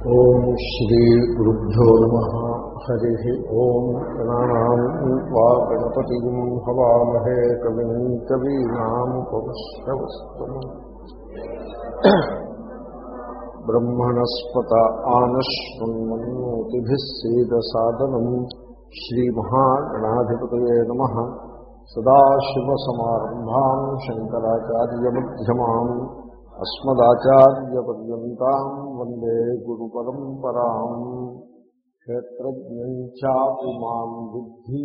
ఓం శ్రీ గురుభ్యో నమ. హరి ఓం గణానాం వా గణపతి హవామహే కవిం కవీనాముపమశ్రవస్తమ బ్రహ్మణస్పత ఆనశ్వన్మన్నోతిభిः సేదసాదనం. శ్రీమహాగణాధిపతయే నమ. సదాశివసమారంభాం శంకరాచార్యమ్యమాం అస్మదాచార్యపర్యంతం వందే గురు పరంపరా క్షేత్రజ్ఞాపుమాం బుద్ధి.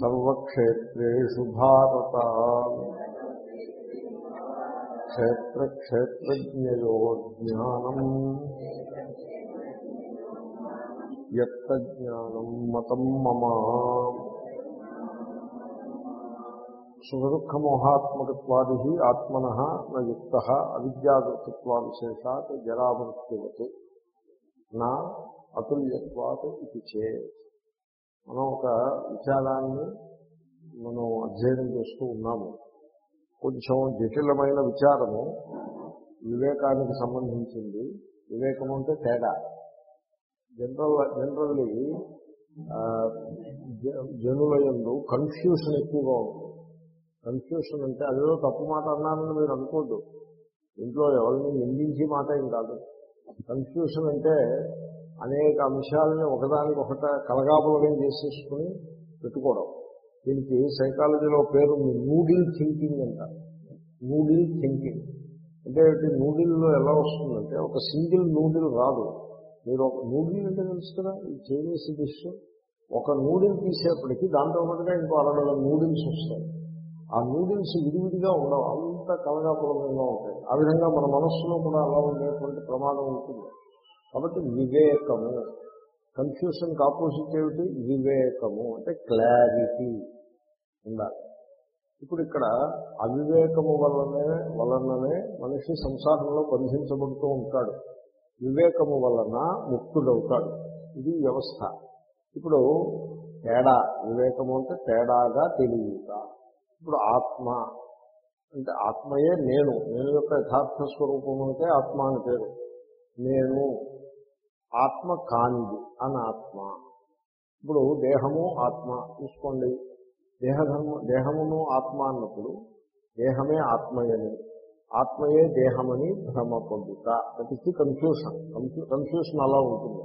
సర్వక్షేత్రు భారత. క్షేత్రక్షేత్రజ్ఞయో జ్ఞానం యజ్ఞానం మతం మమ. సుఖదుఃఖమోహాత్మకత్వాది ఆత్మన నయుక్త అవిద్యాకృతత్వావిశేషాత్ జరామృత్యువత్ నా అతుల్యత్వాత్ ఇది చే మనం ఒక విచారాన్ని మనం అధ్యయనం చేస్తూ ఉన్నాము. కొంచెం జటిలమైన విచారము వివేకానికి సంబంధించింది. వివేకం అంటే తేడా. జనరల్ జనరల్లీ జనుల ఎందు కన్ఫ్యూషన్ ఎక్కువగా ఉంటుంది. కన్ఫ్యూషన్ అంటే అదేదో తప్పు మాట అన్నానని మీరు అనుకోద్దు. ఇంట్లో ఎవరిని నిందించే మాట ఏం కాదు. కన్ఫ్యూషన్ అంటే అనేక అంశాలని ఒకదానికి ఒకట కలగాపులగం చేసేసుకుని పెట్టుకోవడం. దీనికి సైకాలజీలో పేరు నూడిల్ థింకింగ్ అంటారు. Noodle thinking. అంటే నూడిల్లో ఎలా వస్తుందంటే ఒక సింగిల్ నూడిల్ రాదు. మీరు ఒక నూడిల్ అంటే తెలుసు కదా ఈ చైనీస్ డిష్. ఒక నూడిల్ తీసేప్పటికీ దాంతో పాటుగా ఇంకో అరవై నూడిల్స్ వస్తాయి. ఆ నూడిల్స్ విడివిడిగా ఉండవు. అంత కలగాపులంగా ఉంటాయి. ఆ విధంగా మన మనస్సులో కూడా అలా ఉండేటువంటి ప్రమాదం ఉంటుంది. కాబట్టి వివేకము కన్ఫ్యూషన్కి ఆపోజిట్ ఏమిటి? వివేకము అంటే క్లారిటీ ఉండాలి. ఇప్పుడు ఇక్కడ అవివేకము వలనే వలననే మనిషి సంసారంలో బంధించబడుతూ ఉంటాడు. వివేకము వలన ముక్తుడవుతాడు. ఇది వ్యవస్థ. ఇప్పుడు తేడా వివేకము అంటే తేడాగా తెలియట ఇప్పుడు ఆత్మ అంటే ఆత్మయే నేను. నేను యొక్క యథార్థ స్వరూపం అంటే ఆత్మ అని పేరు. నేను ఆత్మ కాంది అని ఆత్మ ఇప్పుడు దేహము ఆత్మ. చూసుకోండి. దేహధర్మ దేహమును ఆత్మ అన్నప్పుడు దేహమే ఆత్మయని. ఆత్మయే దేహమని భ్రమ పొందుట. ప్రతి కన్ఫ్యూషన్ కన్ఫ్యూషన్ అలా ఉంటుంది.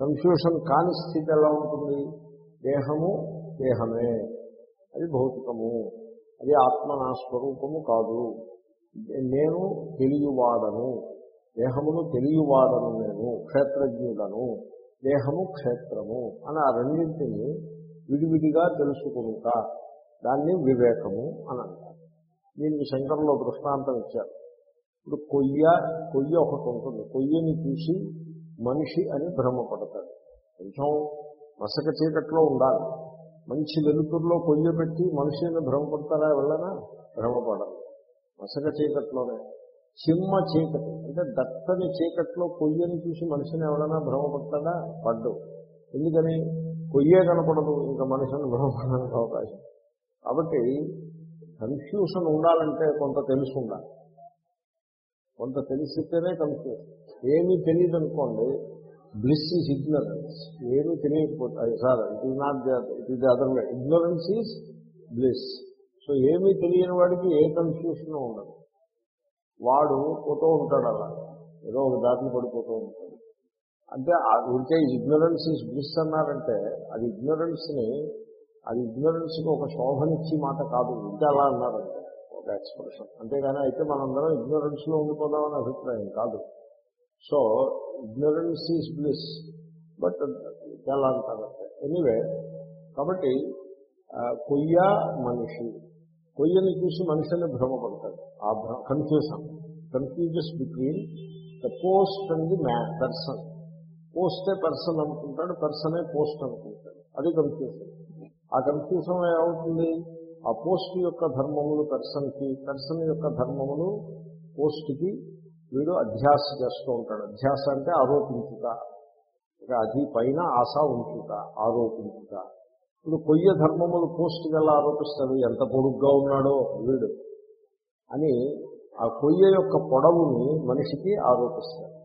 కన్ఫ్యూషన్ కాని స్థితి ఎలా ఉంటుంది? దేహము దేహమే. అది భౌతికము. అది ఆత్మ నా స్వరూపము కాదు. నేను తెలియవాడను. దేహమును తెలియవాడను నేను. క్షేత్రజ్ఞులను దేహము క్షేత్రము. అని ఆ రెండింటిని విడివిడిగా తెలుసుకునుక దాన్ని వివేకము అని అంటారు. దీనికి శంకరంలో దృష్టాంతం ఇచ్చారు. ఇప్పుడు కొయ్య కొయ్య ఒకటి ఉంటుంది. కొయ్యని చూసి మనిషి అని భ్రమపడతాడు. కొంచెం మసక చీకట్లో ఉండాలి. మంచి వెలుతురులో కొయ్య పెట్టి మనిషిని భ్రమపడతారా వెళ్ళనా? భ్రమపడరు. మసక చీకట్లోనే. చిమ్మ చీకటి. అంటే దత్తని చీకట్లో కొయ్యని చూసి మనిషిని ఎవరైనా భ్రమపడతాడా? పడ్డు. ఎందుకని? కొయ్యే కనపడదు. ఇంకా మనిషిని భ్రమపడడానికి అవకాశం. కాబట్టి కన్ఫ్యూషన్ ఉండాలంటే కొంత తెలుసు ఉండాలి. కొంత తెలిసితేనే కన్ఫ్యూషన్ ఏమీ తెలియదు అనుకోండి బ్లిస్ ఈజ్ ఇగ్నరెన్స్ ఏమీ తెలియకపోతే sir it is not it is other way ignorance is bliss so ఏమీ తెలియని వాడికి ఏ కన్ఫ్యూషన్ ఉండదు. వాడు పోతూ ఉంటాడు అలా. ఏదో ఒక దాటిని పడిపోతూ ఉంటాడు. అంటే ఉంటే ఇగ్నరెన్స్ ఈజ్ బ్లిస్ అన్నారంటే అది ఇగ్నరెన్స్ని అది ఇగ్నరెన్స్కి ఒక శోభనిచ్చి మాట కాదు. ఇంకా అలా అన్నారంటే ఒక ఎక్స్ప్రెషన్ అంతేగాని అయితే మనందరం ఇగ్నరెన్స్లో ఉండిపోదామనే అభిప్రాయం కాదు. So ignorance is bliss but ఎలా అంటారంటే ఎనీవే కాబట్టి కొయ్య మనిషి. కొయ్యని చూసి మనిషిని భ్రమపడతాడు ఆ confusion confuses between the post and the మ్యా పర్సన్ పోస్టే పర్సన్ అనుకుంటాడు పర్సనే పోస్ట్ అనుకుంటాడు. అది కన్ఫ్యూజన్ ఆ కన్ఫ్యూజన్ ఏమవుతుంది? ఆ పోస్ట్ యొక్క ధర్మములు పర్సన్కి పర్సన్ యొక్క ధర్మములు పోస్ట్కి వీడు అధ్యాస చేస్తూ ఉంటాడు. అధ్యాస అంటే ఆరోపించుట. ఇక అది పైన ఆశ ఉంచుట ఆరోపించుట. ఇప్పుడు కొయ్య ధర్మములు పోస్ట్కి ఎలా ఆరోపిస్తాడు. ఎంత పొడుగ్గా ఉన్నాడో వీడు అని ఆ కొయ్య యొక్క పొడవుని మనిషికి ఆరోపిస్తారు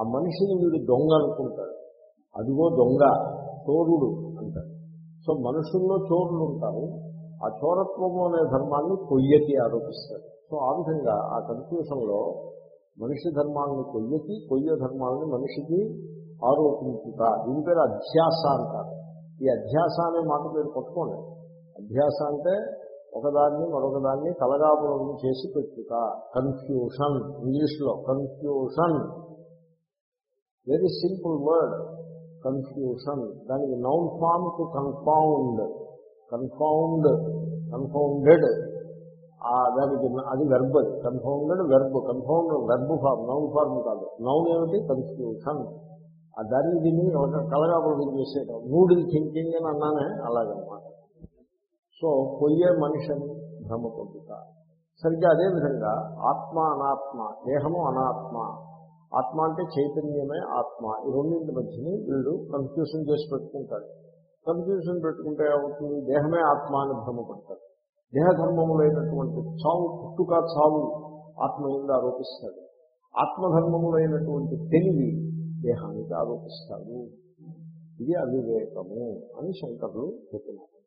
ఆ మనిషిని వీడు దొంగ అనుకుంటాడు. అదిగో దొంగ చోరుడు అంటాడు. సో మనుషుల్లో చోరులు ఉంటారు. ఆ చోరత్వము అనే ధర్మాన్ని కొయ్యకి ఆరోపిస్తాడు. సో ఆ విధంగా ఆ కన్ఫ్యూషన్లో మనిషి ధర్మాలను కొయ్యకి కొయ్య ధర్మాలను మనిషికి ఆరోపించుట. దీని పేరు అధ్యాస అంటారు. ఈ అధ్యాస అనే మాట పేరు పట్టుకోండి. అధ్యాస అంటే ఒకదాన్ని మరొకదాన్ని కలగాపురం చేసి పెట్టుట. కన్ఫ్యూషన్ ఇంగ్లీష్లో confusion very simple word confusion దానికి noun form to confound confound confounded దానికి అది వెర్బ్ అది. Confounded verb confound verb form noun form కాదు. నౌన్ ఏమిటి? కన్ఫ్యూషన్ ఆ దాన్ని దీన్ని ఒక కలగాపురం చేసేయడం నూడిల్ థింకింగ్ అని అన్నానే అలాగనమాట. సో పొయ్యే మనిషిని భ్రమ పొందుట సరిగ్గా అదేవిధంగా ఆత్మ అనాత్మ దేహము అనాత్మ. ఆత్మ అంటే చైతన్యమే ఆత్మ. ఈ రెండింటి మధ్యని వీళ్ళు కన్ఫ్యూషన్ చేసి పెట్టుకుంటాడు కన్ఫ్యూషన్ పెట్టుకుంటే ఏమవుతుంది? దేహమే ఆత్మ అని భ్రమపడతాడు దేహధర్మములైనటువంటి చావు పుట్టుక చావు ఆత్మ మీద ఆరోపిస్తాడు. ఆత్మధర్మములైనటువంటి తెలివి దేహానికి ఆరోపిస్తాడు. ఇది అవివేకము అని శంకరులు చెప్తున్నారు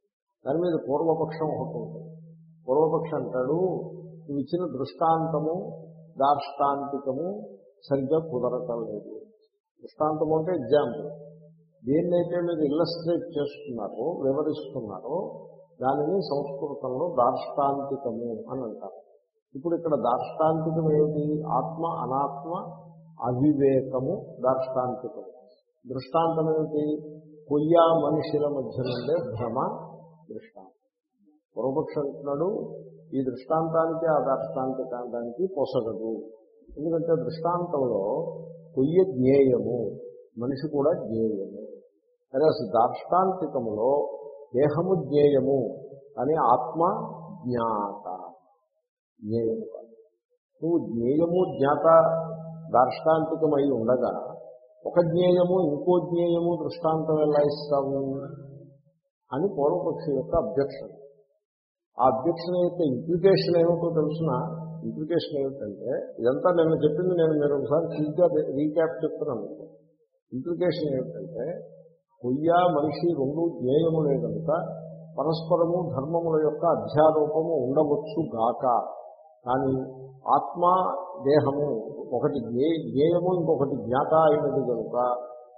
దాని మీద పూర్వపక్షం ఒకటి ఉంటుంది. పూర్వపక్షం అంటాడు నువ్వు ఇచ్చిన దృష్టాంతము దార్ష్టాంతికము సరిగ్గా కుదరటం లేదు దృష్టాంతము అంటే ఎగ్జాంపుల్. దేన్నైతే మీరు ఇల్లస్ట్రేట్ చేస్తున్నారో వివరిస్తున్నారో దానిని సంస్కృతంలో దార్ష్టాంతికము అని అంటారు. ఇప్పుడు ఇక్కడ దార్ష్టాంతికం ఏమిటి? ఆత్మ అనాత్మ అవివేకము దార్ష్టాంతికము. దృష్టాంతం ఏమిటి? కొయ్య మనుషుల మధ్య నుండే భ్రమ దృష్టాంతం. పూర్వపక్ష అంటున్నాడు ఈ దృష్టాంతానికి ఆ దృష్టాంతకాంతానికి పొసగదు. ఎందుకంటే దృష్టాంతంలో కొయ్య జ్ఞేయము మనిషి కూడా జ్ఞేయము. అదే దార్ష్టాంతికములో దేహము జ్ఞేయము అని ఆత్మ జ్ఞాత. జ్ఞేయము నువ్వు జ్ఞేయము జ్ఞాత దార్ష్టాంతికమై ఉండగా ఒక జ్ఞేయము ఇంకో జ్ఞేయము దృష్టాంతం ఎలా ఇస్తాము అని పూర్వపక్షి యొక్క అబ్జెక్షన్ ఆ అబ్జెక్షన్ యొక్క ఇంప్లికేషన్ ఏమిటో తెలిసిన ఇంప్లికేషన్ ఏమిటంటే ఇదంతా నేను చెప్పింది నేను మీరు ఒకసారి క్విక్గా రీక్యాప్ చెప్తున్నాను. ఇంప్లికేషన్ ఏమిటంటే కొయ్య మనిషి రెండు జ్ఞేయములే కనుక పరస్పరము ధర్మముల యొక్క అధ్యారూపము ఉండవచ్చు గాక. కానీ ఆత్మ దేహము ఒకటి జ్ఞే జ్ఞేయము ఇంకొకటి జ్ఞాత అయినది కనుక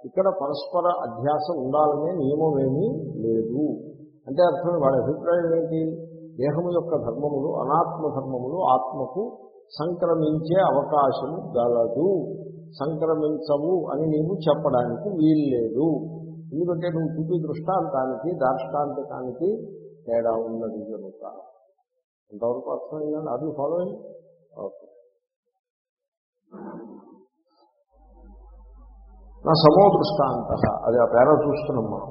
ఇక్కడ పరస్పర అధ్యాస ఉండాలనే నియమమేమీ లేదు. అంటే అర్థం వాడి అభిప్రాయం ఏంటి? దేహము యొక్క ధర్మములు అనాత్మ ధర్మములు ఆత్మకు సంక్రమించే అవకాశము గలదు. సంక్రమించవు అని నీవు చెప్పడానికి వీల్లేదు. ఎందుకంటే నువ్వు చూపి దృష్టాంతానికి దార్ష్టాంతకానికి తేడా ఉన్నది కనుక ఎంతవరకు అర్థమైందండి అది ఫాలోయింగ్ ఓకే నా సమో దృష్టాంత అది ఆ పేర చూస్తున్నాం మనం.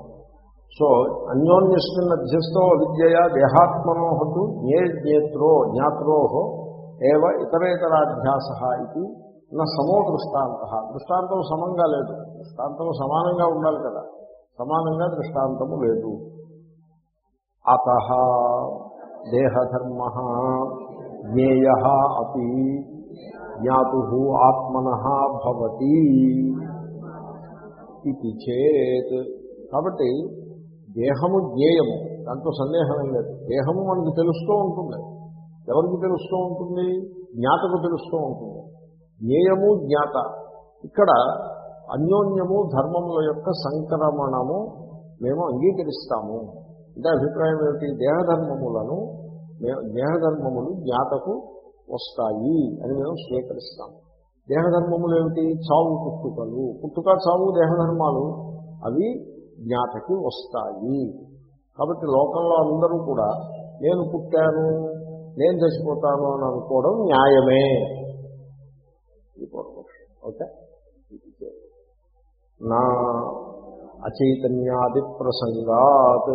సో అన్యోన్యస్మిన్ అధ్యస్థో అవిద్యయ దేహాత్మనోహతు జ్ఞే జ్ఞేత్రో జ్ఞాత్రోహో ఏవ ఇతరేతరాధ్యాస ఇది నా సమో దృష్టాంత. దృష్టాంతం సమంగా లేదు. దృష్టాంతం సమానంగా ఉండాలి కదా. సమానంగా దృష్టాంతము లేదు. అత దేహధర్మ జ్ఞేయ అతి జ్ఞాతు ఆత్మన భవతి ఇది చేత్. కాబట్టి దేహము జ్ఞేయము దాంట్లో సందేహం లేదు. దేహము మనకు తెలుస్తూ ఉంటుంది. ఎవరికి తెలుస్తూ ఉంటుంది? జ్ఞాతకు తెలుస్తూ ఉంటుంది. జ్ఞేయము జ్ఞాత. ఇక్కడ అన్యోన్యము ధర్మముల యొక్క సంక్రమణము మేము అంగీకరిస్తాము. అంటే అభిప్రాయం ఏమిటి? దేహధర్మములను దేహధర్మములు జ్ఞాతకు వస్తాయి అని మేము స్వీకరిస్తాము. దేహధర్మములు ఏమిటి? చావు పుట్టుకలు. పుట్టుక చావు దేహధర్మాలు అవి జ్ఞాతకి వస్తాయి. కాబట్టి లోకంలో అందరూ కూడా నేను పుట్టాను నేను చచ్చిపోతాను అని అనుకోవడం న్యాయమే. ఈ పూర్వపక్షం. ఓకే? నా అచైతన్యాది ప్రసంగాత్.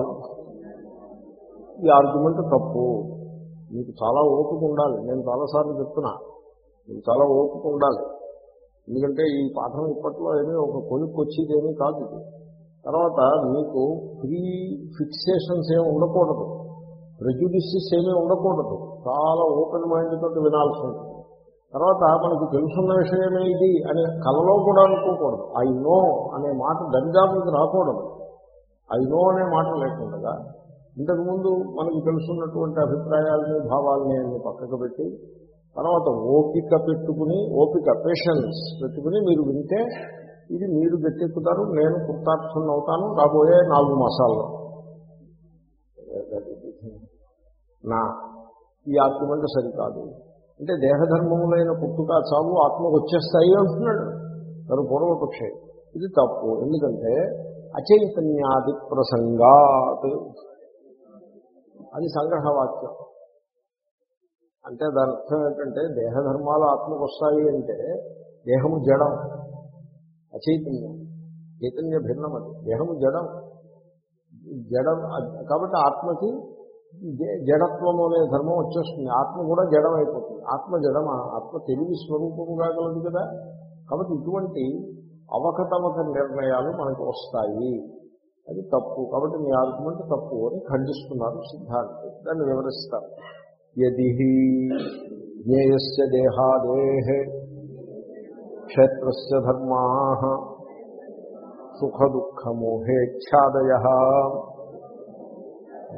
ఈ ఆర్గ్యుమెంట్ తప్పు. మీకు చాలా ఓపిక ఉండాలి. నేను చాలాసార్లు చెప్తున్నా. మీకు చాలా ఓపిక ఉండాలి. ఎందుకంటే ఈ పాఠం ఇప్పట్లో ఏమీ ఒక కొనుక్కు వచ్చేదేమీ కాదు ఇది. తర్వాత మీకు ప్రీ ఫిక్సేషన్స్ ఏమి ఉండకూడదు. ప్రెజుడిసెస్ ఏమీ ఉండకూడదు. చాలా ఓపెన్ మైండ్ తోటి వినాల్సి ఉంటుంది. తర్వాత మనకు తెలుసున్న విషయమే ఇది అని కలలో కూడా అనుకోకూడదు. ఐ నో అనే మాట దరిదాపులకు రాకూడదు. ఐ నో అనే మాట లేకుండా ఇంతకుముందు మనకు తెలుసున్నటువంటి అభిప్రాయాలని భావాలని అన్ని పక్కకు పెట్టి తర్వాత ఓపిక పెట్టుకుని ఓపిక పేషెన్స్ పెట్టుకుని మీరు వింటే ఇది మీరు గట్టెక్కుతారు నేను కృతార్థం అవుతాను రాబోయే నాలుగు మాసాల్లో. నా ఈ ఆర్గ్యుమెంట్ సరికాదు. అంటే దేహధర్మములైన పుట్టుక చావు ఆత్మకు వచ్చేస్తాయి అంటున్నాడు. తను పూర్వపక్షే. ఇది తప్పు. ఎందుకంటే అచైతన్యాది ప్రసంగాత్. అది సంగ్రహవాక్యం. అంటే దాని అర్థం ఏంటంటే దేహధర్మాలు ఆత్మకు వస్తాయి అంటే దేహము జడం. అచైతన్యం. చైతన్య భిన్నం అది దేహము జడం. జడం కాబట్టి ఆత్మకి జ- అనే ధర్మం వచ్చేస్తుంది. ఆత్మ కూడా జడం అయిపోతుంది ఆత్మ జడమా? ఆత్మ తెలివి స్వరూపము కాగలదు కదా. కాబట్టి ఇటువంటి అవకతవక నిర్ణయాలు మనకు వస్తాయి. అది తప్పు. కాబట్టి మీ ఆర్గ్యుమెంట్ తప్పు అని ఖండిస్తున్నారు సిద్ధాంతి. దాన్ని వివరిస్తారు. యది జ్ఞేయస్య దేహాదేహ క్షేత్రస్య ధర్మా సుఖదుఃఖమోహేచ్ఛాదయ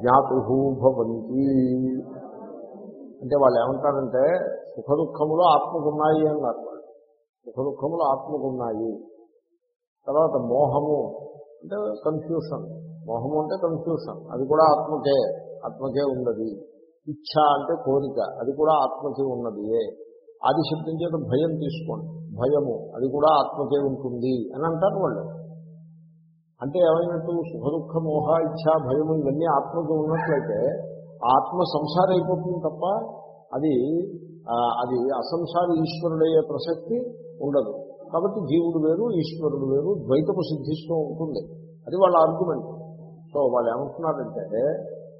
జ్ఞాతు భవంతి. అంటే వాళ్ళు ఏమంటారంటే సుఖ దుఃఖములు ఆత్మకున్నాయి అన్నారు వాళ్ళు. సుఖ దుఃఖములు ఆత్మకున్నాయి. తర్వాత మోహము అంటే కన్ఫ్యూషన్ మోహము అంటే కన్ఫ్యూషన్ అది కూడా ఆత్మకే ఆత్మకే ఉన్నది. ఇచ్ఛ అంటే కోరిక అది కూడా ఆత్మకే ఉన్నదియే ఆది శబ్దం చేత భయం తీసుకోండి. భయము అది కూడా ఆత్మకే ఉంటుంది అని అంటారు వాళ్ళు. అంటే ఏమైనట్టు? సుఖ దుఃఖ మోహ ఇచ్ఛ భయము ఇవన్నీ ఆత్మకు ఉన్నట్లయితే ఆత్మ సంసారం అయిపోతుంది తప్ప అది అది అసంసారి ఈశ్వరుడయ్యే ప్రసక్తి ఉండదు. కాబట్టి జీవుడు వేరు ఈశ్వరుడు వేరు ద్వైతము సిద్ధిస్తూ ఉంటుంది. అది వాళ్ళ ఆర్గ్యుమెంట్ సో వాళ్ళు ఏమంటున్నారంటే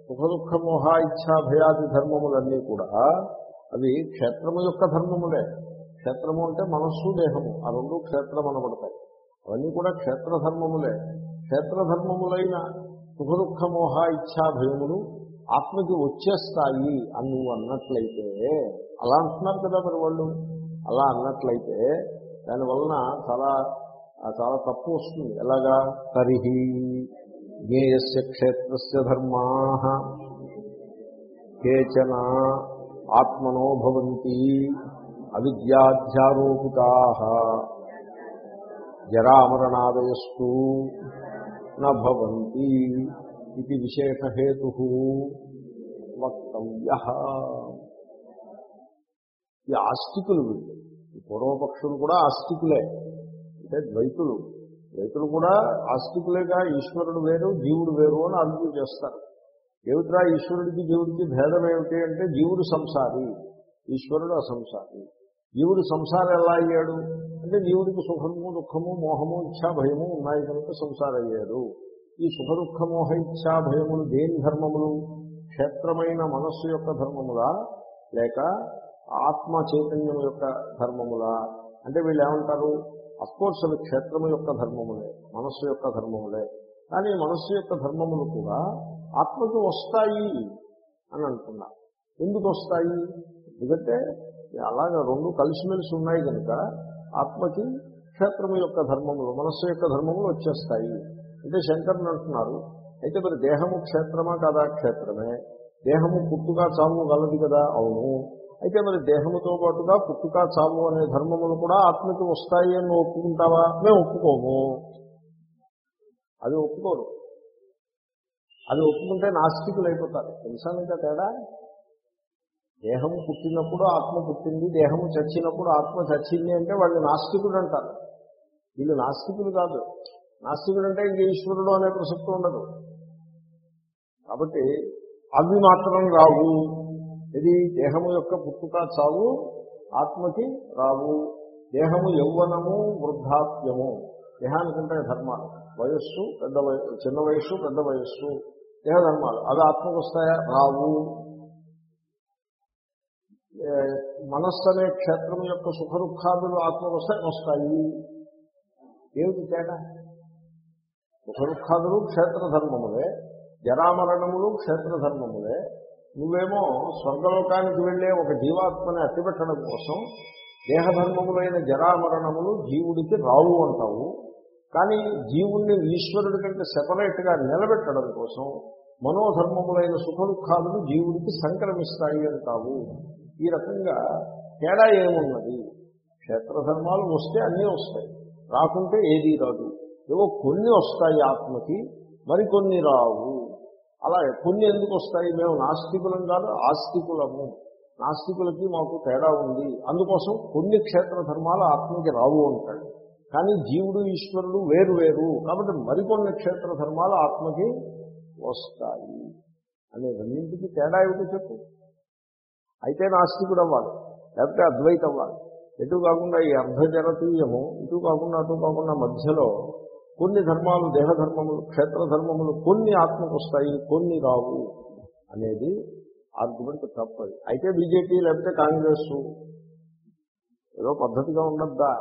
సుఖ దుఃఖ మోహ ఇచ్ఛా భయాది ధర్మములన్నీ కూడా అవి క్షేత్రము యొక్క ధర్మములే. క్షేత్రము అంటే మనస్సు దేహము. ఆ రెండు క్షేత్రం అనబడతాయి అవన్నీ కూడా క్షేత్రధర్మములే. క్షేత్రధర్మములైన సుఖ దుఃఖ మోహ ఇచ్ఛా భయములు ఆత్మకి వచ్చేస్తాయి అని నువ్వు అన్నట్లయితే అలా అంటున్నారు కదా మరి వాళ్ళు. అలా అన్నట్లయితే దానివలన చాలా చాలా తప్పు వస్తుంది. ఎలాగా? తరిహి జ్ఞేయస్య క్షేత్రస్య ధర్మా కేచన ఆత్మనో భవంతి అవిద్యాధ్యారోపితా. జరామరణాదయస్సు నభవంతి ఇది విశేషహేతు వక్తవ్య. ఈ ఆస్తికులు వీళ్ళు. ఈ పూర్వపక్షులు కూడా ఆస్తికులే. అంటే ద్వైతులు. ద్వైతులు కూడా ఆస్తికులేగా ఈశ్వరుడు వేరు జీవుడు వేరు అని అర్థం చేస్తారు. ఏమిట్రా ఈశ్వరుడికి జీవుడికి భేదం ఏమిటి అంటే జీవుడు సంసారి ఈశ్వరుడు అసంసారి. జీవుడు సంసారం ఎలా అయ్యాడు? అంటే జీవుడికి సుఖము దుఃఖము మోహము ఇచ్ఛా భయము ఉన్నాయి కనుక సంసారయ్యాడు. ఈ సుఖ దుఃఖ మోహ ఇచ్ఛా భయములు దేని ధర్మములు? క్షేత్రమైన మనస్సు యొక్క ధర్మములా? లేక ఆత్మ చైతన్యం యొక్క ధర్మములా? అంటే వీళ్ళు ఏమంటారు? అఫ్కోర్స్ అవి క్షేత్రము యొక్క ధర్మములే మనస్సు యొక్క ధర్మములే. కానీ మనస్సు యొక్క ధర్మములు కూడా ఆత్మకి వస్తాయి అని అంటున్నా ఎందుకు వస్తాయి? ఎందుకంటే అలాగా రెండు కలిసిమెలిసి ఉన్నాయి కనుక ఆత్మకి క్షేత్రము యొక్క ధర్మములు మనస్సు యొక్క ధర్మములు వచ్చేస్తాయి. అంటే శంకరుని అంటున్నారు అయితే మరి దేహము క్షేత్రమా కదా క్షేత్రమే? దేహము పుట్టుక చావు గలది కదా? అవును. అయితే మరి దేహముతో పాటుగా పుట్టుక చావు అనే ధర్మములు కూడా ఆత్మకి వస్తాయి అని ఒప్పుకుంటావా? మేము ఒప్పుకోము. అది ఒప్పుకోరు. అది ఒప్పుకుంటే నాస్తికులు అయిపోతారు. తెలుసా ఇంకా తేడా? దేహం పుట్టినప్పుడు ఆత్మ పుట్టింది దేహం చచ్చినప్పుడు ఆత్మ చచ్చింది అంటే వాళ్ళు నాస్తికుడు అంటారు వీళ్ళు నాస్తికులు కాదు. నాస్తికుడు అంటే ఇంక ఈశ్వరుడు అనే ప్రసక్తి ఉండదు. కాబట్టి అవి మాత్రం రావు. ఇది దేహము యొక్క పుట్టుక చావు ఆత్మకి రావు. దేహము యౌవనము వృద్ధాప్యము. దేహానికి ధర్మాలు. వయస్సు పెద్ద వయస్సు చిన్న వయస్సు పెద్ద వయస్సు. దేహ ధర్మాలు అవి ఆత్మకు వస్తాయా? రావు. మనస్సు అనే క్షేత్రం యొక్క సుఖ దుఃఖాదులు ఆత్మకు వస్తాయి. వస్తాయి ఏమిటి తేడా? సుఖ దుఃఖాదులు క్షేత్రధర్మములే జరామరణములు క్షేత్రధర్మములే. నువ్వేమో స్వర్గలోకానికి వెళ్ళే ఒక జీవాత్మని అట్టిపెట్టడం కోసం దేహధర్మములైన జరామరణములు జీవుడికి రావు అంటావు. కానీ జీవుణ్ణి ఈశ్వరుడి కంటే సెపరేట్గా నిలబెట్టడం కోసం మనోధర్మములైన సుఖ దుఃఖాలను జీవుడికి సంక్రమిస్తాయి అంటావు. ఈ రకంగా తేడా ఏమున్నది? క్షేత్రధర్మాలు వస్తే అన్నీ వస్తాయి. రాకుంటే ఏదీ రాదు. ఏవో కొన్ని వస్తాయి ఆత్మకి మరికొన్ని రావు. అలా కొన్ని ఎందుకు వస్తాయి? మేము నాస్తికులం కాదు ఆస్తికులము. నాస్తికులకి మాకు తేడా ఉంది. అందుకోసం కొన్ని క్షేత్ర ధర్మాలు ఆత్మకి రావు అంటాడు. కానీ జీవుడు ఈశ్వరుడు వేరు వేరు. కాబట్టి మరికొన్ని క్షేత్ర ధర్మాలు ఆత్మకి వస్తాయి. అనే రెండింటికి తేడా ఏమిటో చెప్పు. అయితే నాస్తికుడు అవ్వాలి లేకపోతే అద్వైతం అవ్వాలి ఎటు కాకుండా ఈ అర్ధజరతీయము ఇటు కాకుండా అటు కాకుండా మధ్యలో కొన్ని ధర్మాలు దేహధర్మములు క్షేత్రధర్మములు కొన్ని ఆత్మకు వస్తాయి కొన్ని రావు అనేది ఆర్గ్యుమెంట్ తప్పది. అయితే బీజేపీ లేకపోతే కాంగ్రెస్ ఏదో పద్ధతిగా ఉండద్దా?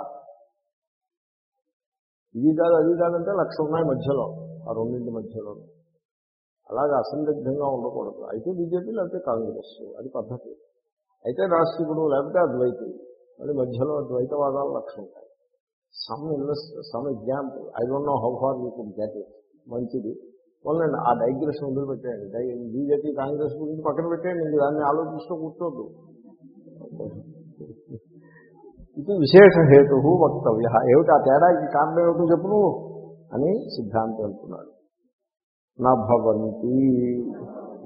ఇది కాదు అది కాదంటే లక్ష ఉన్నాయి మధ్యలో ఆ రెండింటి మధ్యలో అలాగే అసందిగ్ధంగా ఉండకూడదు. అయితే బీజేపీ లేకపోతే కాంగ్రెస్ అది పద్ధతి. అయితే నాస్తికుడు లేకపోతే అద్వైతి మళ్ళీ మధ్యలో ద్వైతవాదాలు లక్ష ఉంటాయి some invest some example I don't know how far you could get it మంచిది. వాళ్ళండి ఆ డైగ్రెషన్ వదిలిపెట్టేయండి. డై బీజేపీ కాంగ్రెస్ గురించి పక్కన పెట్టేయండి ఇంక దాన్ని ఆలోచిస్తూ కూర్చోద్దు. ఇది విశేష హేతు వక్తవ్య. ఏమిటి ఆ తేడాకి కారణం ఏమిటో చెప్పు అని సిద్ధాంతం అంటున్నాడు. నభవంతి భవంతి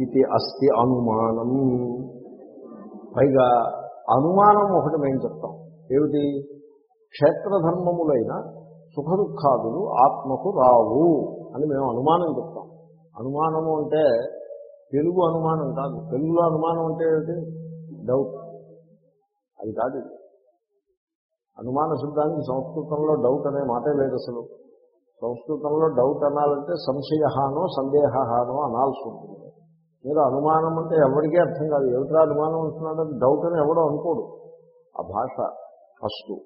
ఇది అస్థి అనుమానం పైగా అనుమానం ఒకటి మేము చెప్తాం। ఏమిటి? క్షేత్రధర్మములైన సుఖదుఖాదులు ఆత్మకు రావు అని మేము అనుమానం చెప్తాం. అనుమానము అంటే తెలుగు అనుమానం కాదు. తెలుగులో అనుమానం అంటే ఏమిటి? డౌట్. అది కాదు అనుమాన శబ్దానికి సంస్కృతంలో డౌట్ అనే మాటే లేదు అసలు. సంస్కృతంలో డౌట్ అనాలంటే సంశయహానో సందేహహానో అనాల్సి ఉంటుంది. మీరు అనుమానం అంటే ఎవరికీ అర్థం కాదు. ఏమిట్రా అనుమానం అంటున్నాడు డౌట్ అని ఎవడో అనుకోడు. ఆ భాష ఫస్ట్.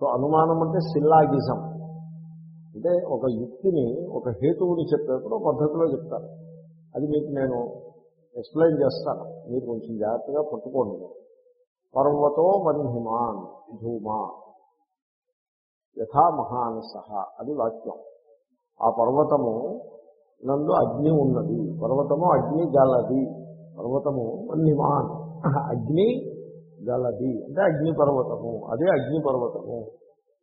సో అనుమానం అంటే సిల్లాగిజం. అంటే ఒక యుక్తిని ఒక హేతువుని చెప్పేప్పుడు పద్ధతిలో చెప్తారు. అది మీకు నేను ఎక్స్ప్లెయిన్ చేస్తాను. మీరు కొంచెం జాగ్రత్తగా పట్టుకోండి. పర్వతో వన్హిమాన్ ధూమా యథా మహాన్ సహ. అది వాక్యం. ఆ పర్వతము నందు అగ్ని ఉన్నది. పర్వతము అగ్ని గలది. పర్వతము నిమాన్ అగ్ని గలది. అంటే అగ్ని పర్వతము. అదే అగ్ని పర్వతము.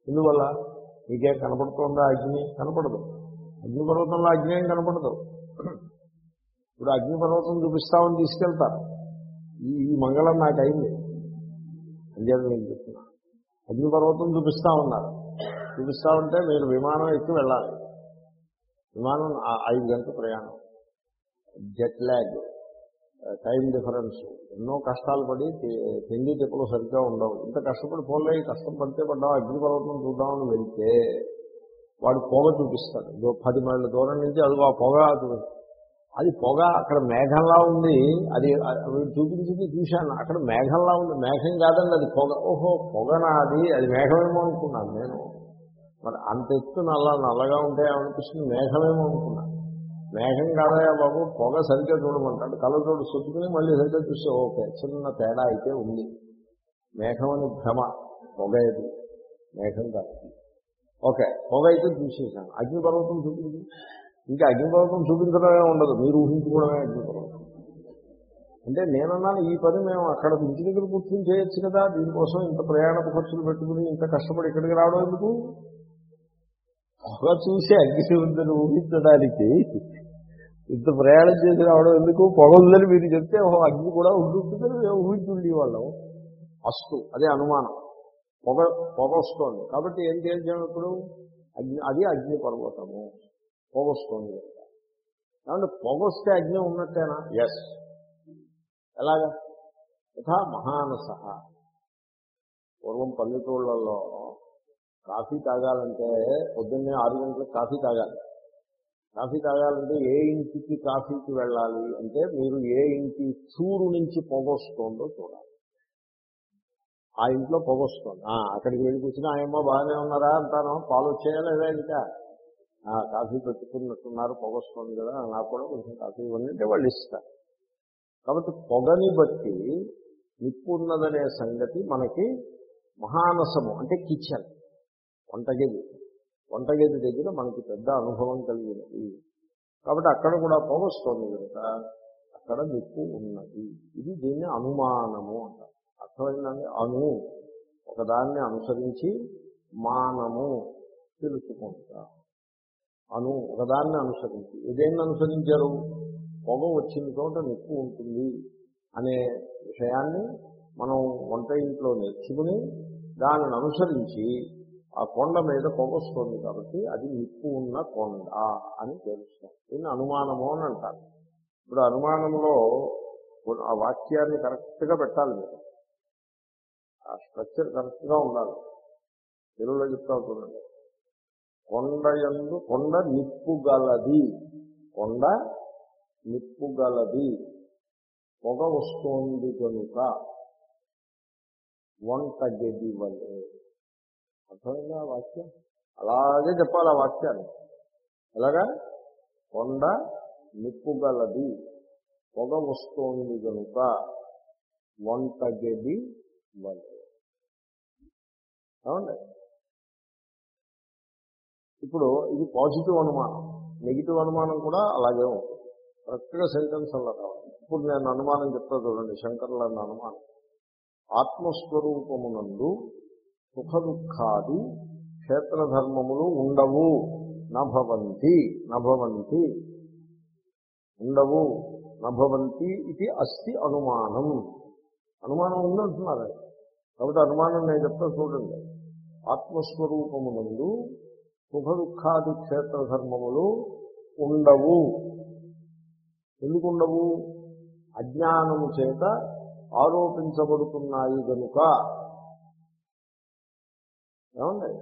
ఇందువల్ల మీకే కనపడుతుందా అగ్ని? కనపడదు. అగ్ని పర్వతంలో అగ్ని ఏం కనపడదు? ఇప్పుడు అగ్ని పర్వతం చూపిస్తామని తీసుకెళ్తారు. ఈ ఈ మంగళం నాకు అయింది. అంచేది నేను చెప్తున్నా. అగ్ని పర్వతం చూపిస్తా ఉన్నారు. చూపిస్తా ఉంటే మీరు విమానం ఎక్కి వెళ్ళాలి. విమానం ఐదు గంటల ప్రయాణం. జెట్ ల్యాగ్ టైం డిఫరెన్స్ ఎన్నో కష్టాలు పడి తిండి తిప్పలు సరిగ్గా ఉండవు. ఇంత కష్టపడి పోలే కష్టం పడితే పడ్డావు అగ్నిపర్వతం చూద్దామని వెళ్తే వాడు పొగ చూపిస్తాడు. ఇదో పది మైళ్ళ దూరం నుంచి అదిగో ఆ పొగ అది పొగ అక్కడ మేఘంలా ఉంది. అది అది చూపించింది చూశాను. అక్కడ మేఘంలా ఉంది. మేఘం కాదండి అది పొగ. ఓహో పొగనా అది అది మేఘమేమో అనుకున్నాను నేను. మరి అంత ఎత్తు నల్ల నల్లగా ఉంటే ఏమనిపిస్తుంది? మేఘమేమో అనుకున్నా. మేఘం కాదయా బాబు పొగ సరిగ్గా చూడమంటాడు. కళ్ళతోడు చుట్టుకుని మళ్ళీ సరిగ్గా చూస్తే ఓకే చిన్న తేడా అయితే ఉంది. మేఘం అని భ్రమ పొగ ఇది మేఘం కాదు. ఓకే పొగ అయితే చూసేసాను. అగ్నిపర్వతం చూపించి. ఇంకా అగ్నిపర్వతం చూపించడమే ఉండదు. మీరు ఊహించుకోవడమే అగ్నిపర్వతం. అంటే నేనన్నాను ఈ పని మేము అక్కడ ఇంటి దగ్గర కూర్చొని చేయొచ్చు కదా దీనికోసం ఇంత ప్రయాణపు ఖర్చులు పెట్టుకుని ఇంత కష్టపడి ఇక్కడికి రావడం ఎందుకు? పొగ చూసి అగ్ని ఉందని ఊహించడానికి ఇంత ప్రయాణం చేసి రావడం ఎందుకు? పొగ ఉందని మీరు చెప్తే ఓహో అగ్ని కూడా ఉంటుందని మేము ఊహించుండే వాళ్ళం అస్తు అదే అనుమానం. పొగ పొగ వస్తోంది. కాబట్టి ఏం చేయాలి ఇప్పుడు? అగ్ని అది అగ్ని పర్వతము. పొగ వస్తోంది. కాబట్టి పొగ వస్తే అగ్ని ఉన్నట్టేనా? ఎస్ ఎలాగా? యథా మహానస. పూర్వం పల్లెటూళ్ళల్లో కాఫీ తాగాలంటే పొద్దున్నే ఆరు గంటలకు కాఫీ తాగాలి. కాఫీ తాగాలంటే ఏ ఇంటికి కాఫీకి వెళ్ళాలి అంటే మీరు ఏ ఇంటి చూరు నుంచి పొగొస్తుందో చూడాలి. ఆ ఇంట్లో పొగొస్తుంది అక్కడికి వెళ్ళి కూర్చుని ఆయమ్మ బాగానే ఉన్నారా? అంటాను. పాలు వచ్చాయా లేదా ఇంకా? ఆ, కాఫీ పెట్టుకున్నట్టున్నారు పొగొస్తుంది కదా నాకు కూడా కొంచెం కాఫీ ఇవ్వండి వాళ్ళు ఇస్తారు. కాబట్టి పొగని బట్టి నిప్పు ఉన్నదనే సంగతి మనకి మహానసము అంటే కిచెన్. వంటగది. వంటగది దగ్గర మనకి పెద్ద అనుభవం కలిగినది. కాబట్టి అక్కడ కూడా పొగ వస్తుంది కనుక అక్కడ నిప్పు ఉన్నది. ఇది దీన్ని అనుమానము అంటారు. అర్థమైందండి? అను ఒకదాన్ని అనుసరించి మానము తెలుసుకుంటా. అను ఒకదాన్ని అనుసరించి. ఏదేన్ని అనుసరించారు? పొగ వచ్చిన చోట నిప్పు ఉంటుంది అనే విషయాన్ని మనం వంట ఇంట్లో నేర్చుకుని దానిని అనుసరించి ఆ కొండ మీద పొగ వస్తుంది కాబట్టి అది నిప్పు ఉన్న కొండ అని తెలుస్తాం దీన్ని అనుమానము అని అంటారు. ఇప్పుడు అనుమానంలో ఆ వాక్యాన్ని కరెక్ట్గా పెట్టాలి మీరు. ఆ స్ట్రక్చర్ కరెక్ట్గా ఉండాలి. తెలుగులో చెప్తా చూడండి. కొండ ఎందు కొండ నిప్పుగలది కొండ నిప్పుగలది పొగ వస్తోంది కనుక వంట గది వలే అర్థమైందా ఆ వాక్యం? అలాగే చెప్పాలి ఆ వాక్యాన్ని. ఎలాగా? కొండ నిప్పుగలది పొగ వస్తోంది కనుక వంట గది వలె ఏమండి? ఇప్పుడు ఇది పాజిటివ్ అనుమానం. నెగిటివ్ అనుమానం కూడా అలాగే ఉంటుంది. కరెక్ట్గా సెంటెన్స్ అలా కావాలి ఇప్పుడు నేను అనుమానం చెప్తా చూడండి శంకర్ల అన్న అనుమానం. ఆత్మస్వరూపమునందు సుఖ దుఃఖాది క్షేత్రధర్మములు ఉండవు. నభవంతి నభవంతి. ఉండవు నభవంతి ఇది అస్థి అనుమానం. అనుమానం ఉందంటున్నారు కాబట్టి అనుమానం నేను చెప్తా చూడండి. ఆత్మస్వరూపమునందు సుఖ దుఃఖాది క్షేత్రధర్మములు ఉండవు. ఎందుకుండవు అజ్ఞానము చేత ఆరోపించబడుతున్నాయి గనుక. ఏమండి?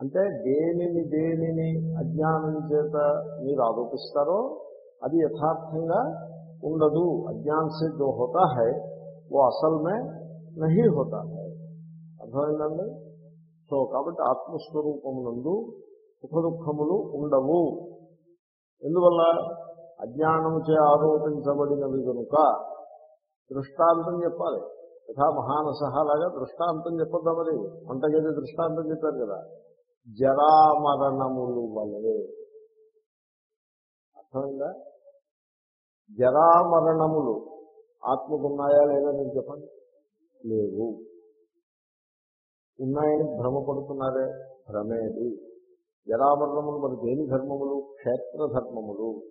అంటే దేనిని దేనిని అజ్ఞానం చేత మీరు ఆరోపిస్తారో అది యథార్థంగా ఉండదు. అజ్ఞాన్ సే జో హోతా హై ఓ అసల్ మే హోతా హై. అర్థమైందండి? సో కాబట్టి ఆత్మస్వరూపమునందు సుఖ దుఃఖములు ఉండవు. ఎందువల్ల? అజ్ఞానం చే ఆరోపించబడినవి కనుక దృష్టాంతం చెప్పాలి. యథా మహానసహ లాగా దృష్టాంతం చెప్పొద్దా మరి? వంటగది దృష్టాంతం చెప్పారు కదా. జరామరణములు వలే. అర్థమైందా? జరామరణములు. ఆత్మకున్నాయా లేదా నేను చెప్పండి? లేవు. ఉన్నాయని భ్రమపడుతున్నారే? భ్రమేది. జరామరణములు మరి దేని ధర్మములు? క్షేత్ర ధర్మములు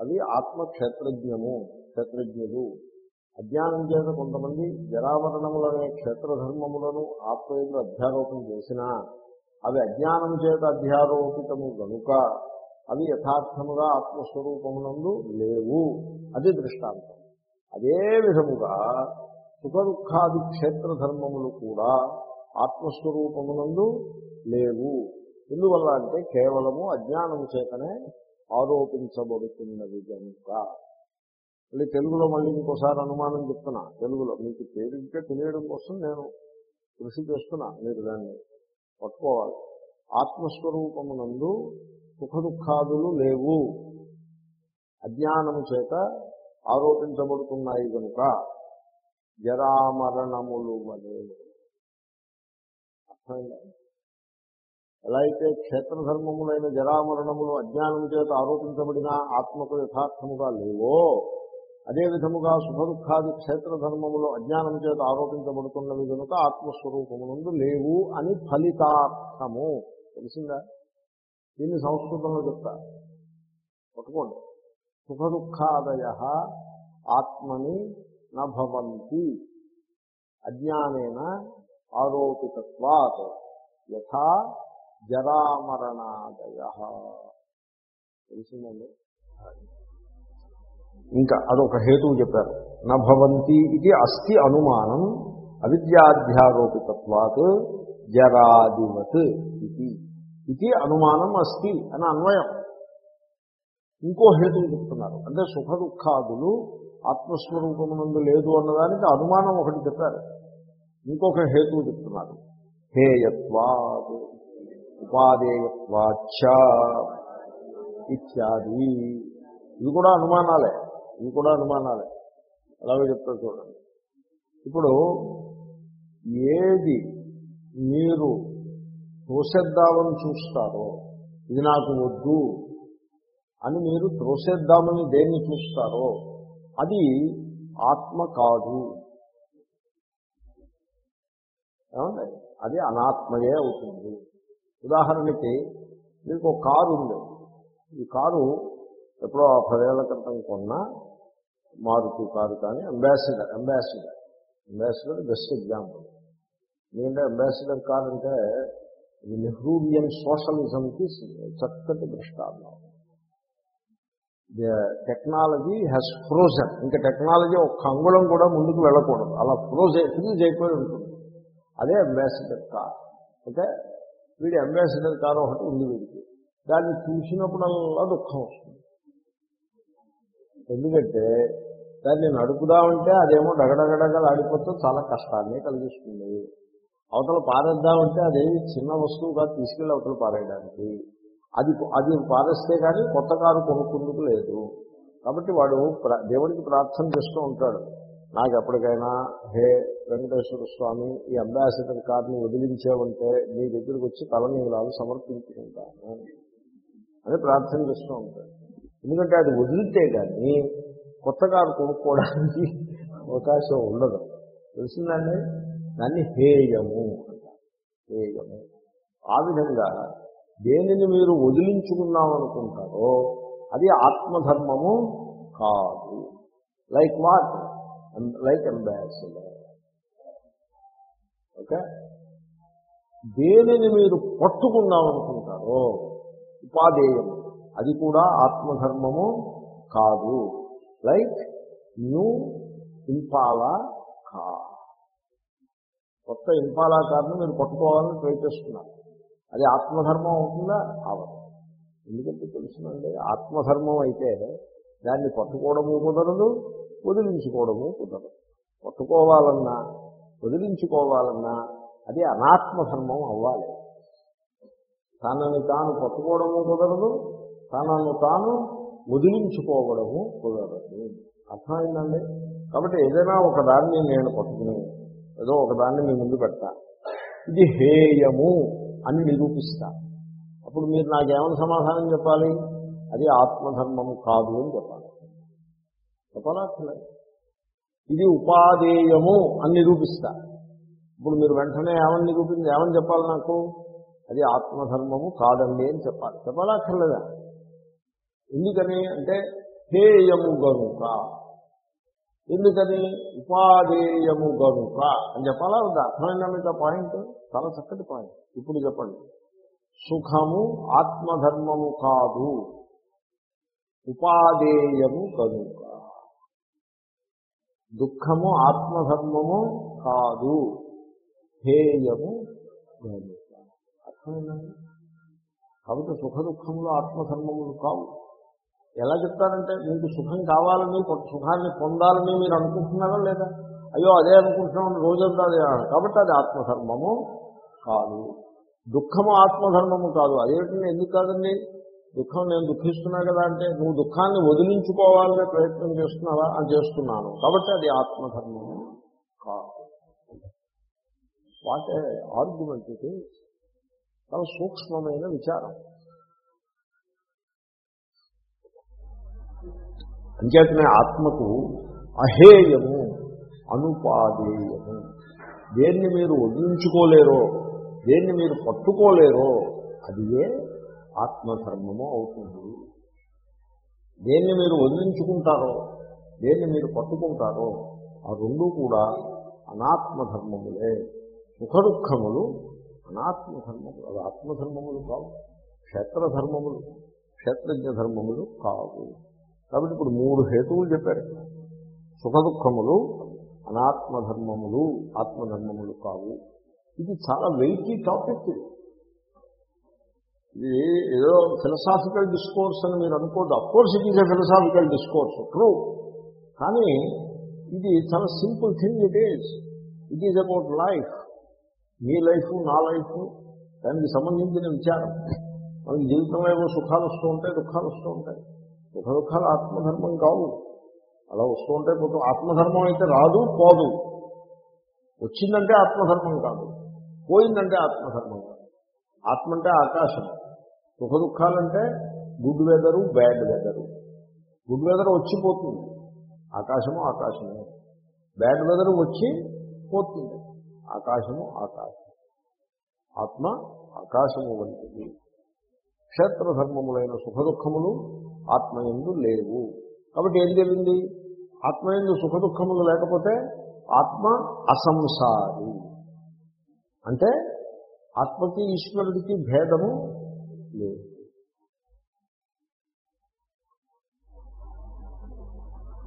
అవి ఆత్మ క్షేత్రజ్ఞము క్షేత్రజ్ఞులు. అజ్ఞానం చేత కొంతమంది జరామరణములనే క్షేత్రధర్మములను ఆత్మయంలో అధ్యారోపణ చేసినా అవి అజ్ఞానం చేత అధ్యారోపితము గనుక అవి యథార్థముగా ఆత్మస్వరూపమునందు లేవు. అది దృష్టాంతం. అదే విధముగా సుఖ దుఃఖాది క్షేత్రధర్మములు కూడా ఆత్మస్వరూపమునందు లేవు. ఎందువల్ల అంటే కేవలము అజ్ఞానం చేతనే ఆరోపించబడుతున్నది కనుక మళ్ళీ తెలుగులో మళ్ళీ ఇంకోసారి అనుమానం చెప్తున్నా. తెలుగులో మీకు తేలిగ్గా తెలియడం కోసం నేను కృషి చేస్తున్నా. మీరు దాన్ని పట్టుకోవాలి. ఆత్మస్వరూపమునందు సుఖ దుఃఖాదులు లేవు. అజ్ఞానము చేత ఆరోపించబడుతున్నాయి కనుక జరామరణములు వలె. అర్థమైందా? ఎలా అయితే క్షేత్రధర్మములైన జరామరణములు అజ్ఞానం చేత ఆరోపించబడిన ఆత్మకు యథార్థముగా లేవో అదే విధముగా సుఖ దుఃఖాది క్షేత్ర క్షేత్రధర్మములు అజ్ఞానం చేత ఆరోపించబడుతున్నవి కనుక ఆత్మస్వరూపమునందు లేవు అని ఫలితార్థము. తెలిసిందా? దీన్ని సంస్కృతంలో చెప్తా. పట్టుకోండి. సుఖ దుఃఖాదయ ఆత్మని నభవంతి. అజ్ఞానేన ఆరోపితత్వాత్ యథా జరామరణాదయ. తెలిసిందండి? ఇంకా అదొక హేతువు చెప్పారు. నభవంతి ఇది అస్థి అనుమానం అవిద్యాధ్యారోపితత్వాత్ జరాదివత్ ఇది. ఇది అనుమానం అస్థి అని అన్వయం. ఇంకో హేతువు చెప్తున్నారు. అంటే సుఖ దుఃఖాదులు ఆత్మస్వరూపమునందు లేదు అన్నదానికి అనుమానం ఒకటి చెప్పారు. ఇంకొక హేతువు చెప్తున్నారు. హేయత్వా ఉపాదేయత్వాచ ఇత్యాది. ఇవి కూడా అనుమానాలే. ఇవి కూడా అనుమానాలే. అలాగే చెప్తా చూడండి. ఇప్పుడు ఏది మీరు త్రోసేద్దామని చూస్తారో ఇది నాకు వద్దు అని మీరు త్రోసేద్దామని దేన్ని చూస్తారో అది ఆత్మ కాదు. ఏమండి? అది అనాత్మయే అవుతుంది. ఉదాహరణకి మీకు ఒక కారు ఉంది. ఈ కారు ఎప్పుడో పదేళ్ళ క్రితం కొన్నా మారుతి కారు కానీ Ambassador Ambassador. Ambassador best example. ఎందుకంటే అంబాసిడర్ కార్ అంటే ఇది నెహ్రూవియన్ సోషలిజంకి చక్కటి దృష్టాంతం. Technology has frozen. ఇంకా టెక్నాలజీ ఒక్క అంగుళం కూడా ముందుకు వెళ్ళకూడదు. అలా ఫ్రోజ్ ఫ్రీజ్ అయిపోయి ఉంటుంది. అదే అంబాసిడర్ కార్. ఓకే వీడి అంబాసిడర్ కార్ ఒకటి ఉంది వీడికి. దాన్ని చూసినప్పుడల్లా దుఃఖం వస్తుంది. ఎందుకంటే దాన్ని నడుపుదామంటే అదేమో డగడగడగలు ఆడిపోతే చాలా కష్టాన్ని కలిగిస్తుంది. అవతల పారేద్దామంటే అదేమి చిన్న వస్తువు కాదు తీసుకెళ్ళి అవతల పారేయడానికి. అది అది పారేస్తే కానీ కొత్త కారు కొనుక్కుందుకు లేదు. కాబట్టి వాడు ప్ర- దేవుడికి ప్రార్థన చేస్తూ ఉంటాడు. నాకు ఎప్పటికైనా హే వెంకటేశ్వర స్వామి ఈ అంబాసిడర్ కార్ని వదిలించావంటే నీ దగ్గరికి వచ్చి తలనీలాలు సమర్పించుకుంటాను అని ప్రార్థన చేస్తూ ఉంటాడు. ఎందుకంటే అది వదిలితే కానీ కొత్త కారు కొనుక్కోవడానికి అవకాశం ఉండదు. తెలిసిందండి? దాన్ని హేయము హేయము. ఆ విధంగా దేనిని మీరు వదిలించుకున్నామనుకుంటారో అనుకుంటారో అది ఆత్మధర్మము కాదు. Like what like Ambassador okay దేనిని మీరు పట్టుకుందాం అనుకుంటారో ఉపాధేయం అది కూడా ఆత్మధర్మము కాదు. Like new Impala car. కొత్త ఇంపాలా కార్ను మీరు పట్టుకోవాలని ట్రై చేస్తున్నారు. అది ఆత్మధర్మం అవుతుందా? అవదు ఎందుకంటే తెలుసునండి ఆత్మధర్మం అయితే దాన్ని పట్టుకోవడము కుదరదు వదిలించుకోవడము కుదరదు. పట్టుకోవాలన్నా వదిలించుకోవాలన్నా అది అనాత్మధర్మం అవ్వాలి. తనని తాను పట్టుకోవడము కుదరదు తనను తాను ముదిలించుకోవడము కుదరదు. అర్థమైందండి? కాబట్టి ఏదైనా ఒక దాన్ని నేను పట్టుకుని ఏదో ఒక దాన్ని మీ ముందు పెడతా ఇది హేయము అని నిరూపిస్తా. అప్పుడు మీరు నాకేమైనా సమాధానం చెప్పాలి? అది ఆత్మధర్మము కాదు అని చెప్పాలి. చెప్పాలా? ఇది ఉపాధేయము అని నిరూపిస్తా. ఇప్పుడు మీరు వెంటనే ఏమని నిరూపించి ఏమని చెప్పాలి నాకు? అది ఆత్మధర్మము కాదండి అని చెప్పాలి. చెప్పాలక్కర్లేదా ఎందుకని అంటే హేయము గనుక. ఎందుకని? ఉపాధేయము గనుక. అని చెప్పాలా? వద్దా అర్థమైందా మీకు పాయింట్? చాలా చక్కటి పాయింట్. ఇప్పుడు చెప్పండి. సుఖము ఆత్మధర్మము కాదు. ఉపాధేయము కనుక దుఃఖము ఆత్మధర్మము కాదు. హేయము కనుక అర్థమైందండి కాబట్టి సుఖ దుఃఖములు ఆత్మధర్మములు కావు. ఎలా చెప్తారంటే మీకు సుఖం కావాలని సుఖాన్ని పొందాలని మీరు అనుకుంటున్నారా లేదా? అయ్యో అదే అనుకుంటున్నాం రోజంతా అదే కాబట్టి అది ఆత్మధర్మము కాదు. దుఃఖము ఆత్మధర్మము కాదు. అదేంటంటే ఎందుకు కాదండి? దుఃఖం నేను దుఃఖిస్తున్నా కదా అంటే నువ్వు దుఃఖాన్ని వదిలించుకోవాలనే ప్రయత్నం చేస్తున్నావా? అని చేస్తున్నాను. కాబట్టి అది ఆత్మధర్మము కాదు. వాటే ఆర్గ్యుమెంట్ ఇది చాలా సూక్ష్మమైన విచారం. అంచేతనే ఆత్మకు అహేయము అనుపాదేయము. దేన్ని మీరు వదిలించుకోలేరో దేన్ని మీరు పట్టుకోలేరో అదియే ఆత్మధర్మము అవుతుంది. దేన్ని మీరు వదిలించుకుంటారో దేన్ని మీరు పట్టుకుంటారో ఆ రెండు కూడా అనాత్మధర్మములే. సుఖ దుఃఖములు అనాత్మధర్మములు అవి ఆత్మధర్మములు కావు క్షేత్రధర్మములు క్షేత్రజ్ఞ ధర్మములు కావు. కాబట్టి ఇప్పుడు మూడు హేతువులు చెప్పారు. సుఖ దుఃఖములు అనాత్మధర్మములు ఆత్మధర్మములు కావు. ఇది చాలా వెయిటీ టాపిక్ ఇది. ఇది ఏదో ఫిలసాఫికల్ డిస్కోర్స్ అని మీరు అనుకోవద్దు of course it is a philosophical discourse true కానీ ఇది చాలా simple thing it is it is about life me life నా లైఫ్ దానికి సంబంధించిన విచారం. మనకి జీవితంలో ఏవో సుఖాలు వస్తూ ఉంటాయి దుఃఖాలు వస్తూ ఉంటాయి. సుఖదుఖాలు ఆత్మధర్మం కావు. అలా వస్తూ ఉంటే పోతూ ఆత్మధర్మం అయితే రాదు పోదు. వచ్చిందంటే ఆత్మధర్మం కాదు పోయిందంటే ఆత్మధర్మం కాదు. ఆత్మ అంటే ఆకాశం. సుఖ దుఃఖాలంటే good weather bad weather. Good weather వచ్చిపోతుంది. ఆకాశము ఆకాశము. బ్యాడ్ వెదర్ వచ్చి పోతుంది. ఆకాశము ఆకాశం. ఆత్మ ఆకాశము వంటిది. క్షేత్రధర్మములైన సుఖ దుఃఖములు ఆత్మయందు లేవు. కాబట్టి ఏం జరిగింది? ఆత్మయందు సుఖ దుఃఖములు లేకపోతే ఆత్మ అసంసారి. అంటే ఆత్మకి ఈశ్వరుడికి భేదము లేదు.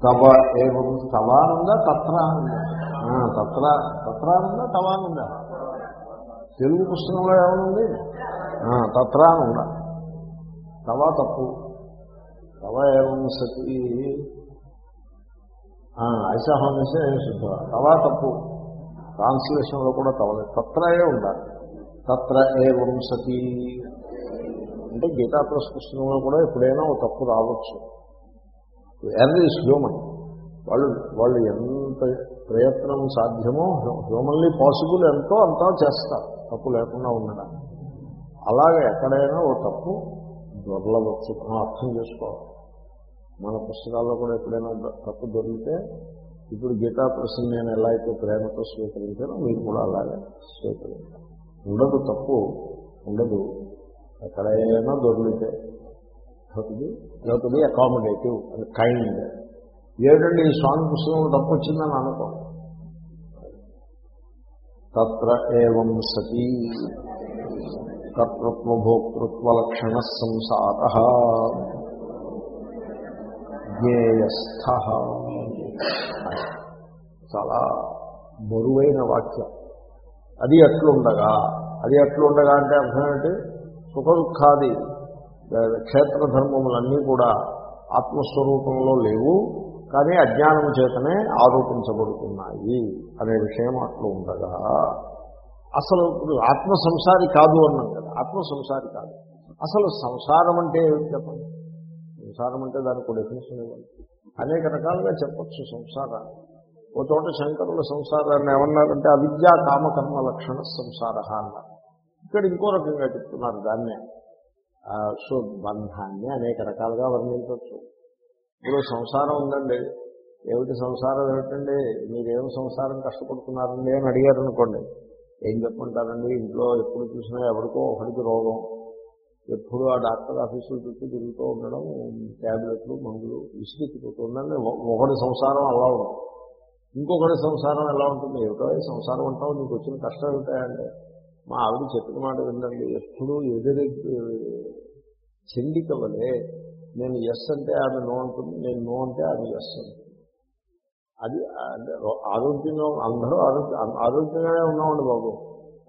తవ ఏవం తవానుందా తత్రానుందా? తత్ర తత్రానుందా తవానుందా? తెలుగు పుస్తకంలో ఏమనుంది? తత్రానుందా? తవా తప్పు. తవ సతీ సతి ఐసాహోనిసే శుద్ధ తవా తప్పు. ట్రాన్స్లేషన్లో కూడా తవలేదు తత్రయే ఉండాలి. తత్ర ఏవం సతి. అంటే గీతా ప్లస్ పుస్తకంలో కూడా ఎప్పుడైనా ఒక తప్పు రావచ్చు. ఎర్ర ఇస్ హ్యూమన్ వాళ్ళు వాళ్ళు ఎంత ప్రయత్నం సాధ్యమో హ్యూమన్లీ పాసిబుల్ ఎంతో అంతా చేస్తారు. తప్పు లేకుండా ఉండడానికి. అలాగే ఎక్కడైనా ఓ తప్పు దొరలవచ్చు మనం అర్థం చేసుకోవాలి. మన పుస్తకాల్లో కూడా ఎప్పుడైనా తప్పు దొరికితే ఇప్పుడు గీతా ప్రశ్న నేను ఎలా అయితే ప్రేమతో స్వీకరించానో మీరు కూడా అలాగే స్వీకరించాలి. ఉండదు తప్పు ఉండదు. ఎక్కడైనా దొరికితే లేకపోతే అకామిడేటివ్ అండ్ కైండ్ ఏమిటండి ఈ స్వామి పుస్తకంలో తప్పు వచ్చిందని అనుకో. తత్ర ఏవం సతీ. కర్తృత్వభోక్తృత్వ లక్షణ సంసార జ్ఞేయస్థ చాలా బరువైన వాక్యం. అది ఎట్లుండగా అది ఎట్లుండగా అంటే అర్థం ఏంటి? సుఖ దుఃఖాది క్షేత్రధర్మములన్నీ కూడా ఆత్మస్వరూపంలో లేవు కానీ అజ్ఞానం చేతనే ఆరోపించబడుతున్నాయి అనే విషయం అట్లు ఉండగా అసలు ఆత్మ సంసారి కాదు అన్నాం కదా ఆత్మ సంసారి కాదు. అసలు సంసారం అంటే ఏమిటి చెప్పండి? సంసారం అంటే దానికి డెఫినేషన్ ఇవ్వాలి అనేక రకాలుగా చెప్పచ్చు సంసారాన్ని. ఓ చోట శంకరుల సంసారాన్ని ఏమన్నారంటే అవిద్యా కామకర్మ లక్షణ సంసార అన్నారు. ఇక్కడ ఇంకో రకంగా చెప్తున్నారు దాన్నే. సో బంధాన్ని అనేక రకాలుగా వర్ణించవచ్చు. ఇప్పుడు సంసారం ఉందండి. ఏమిటి సంసారం? ఏమిటండి? మీరేం సంసారం కష్టపడుతున్నారండి అని అడిగారు అనుకోండి ఏం చెప్పుకుంటారండి? ఇంట్లో ఎప్పుడు చూసినా ఎవరికో ఒకరికి రోగం. ఎప్పుడు ఆ డాక్టర్ ఆఫీసులు చుట్టూ తిరుగుతూ ఉండడం ట్యాబ్లెట్లు మందులు విసిగెత్తిపోతుందని ఒకటి సంసారం అలా ఉంటుంది ఇంకొకటి సంసారం ఎలా ఉంటుంది? ఏమిటో సంసారం అంటావు నీకు వచ్చిన కష్టం ఏమిటాయంటే మా ఆవిడ చెప్పిన మాట విందండి ఎప్పుడు ఎదురు చెండిక వలే నేను ఎస్ అంటే ఆమె నో అంటుంది నేను నో అంటే ఆమె ఎస్ అంటుంది. అది ఆరోగ్యంగా అందరూ ఆరోగ్య ఆరోగ్యంగానే ఉన్నామండి బాబు.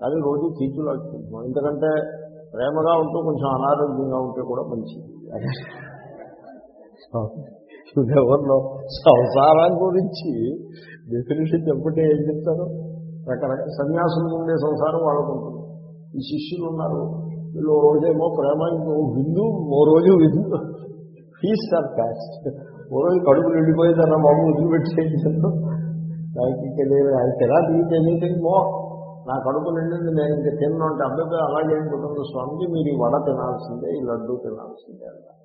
కానీ రోజు తీర్చులాడుకుంటున్నాం ఎందుకంటే ప్రేమగా ఉంటూ కొంచెం అనారోగ్యంగా ఉంటే కూడా మంచిది. ఎవరిలో? సంసారం గురించి డెఫినేషన్ చెప్పుంటే ఏం చెప్తారు? రకరకాల సన్యాసులు ఉండే సంసారం వాళ్ళకు ఉంటుంది ఈ శిష్యులు ఉన్నారు. వీళ్ళు రోజేమో ప్రేమ ఇంకో విందు ఓ రోజు విందు ఫీస్ ఆర్ కాస్ట్ పూర్వం కడుపు నిండిపోయేదన్న బాబు వదిలిపెట్టేయించాను నాకు తెలియదు నేను ఎలా కెనాట్ ఎనీథింగ్ నా కడుపు నిండింది నేను ఇంకా తిన్నాను అంటే అబ్బాయి అలాగే అనుకుంటుంది స్వామికి మీరు ఈ వడ తినాల్సిందే ఈ లడ్డు తినాల్సిందే అన్నారు.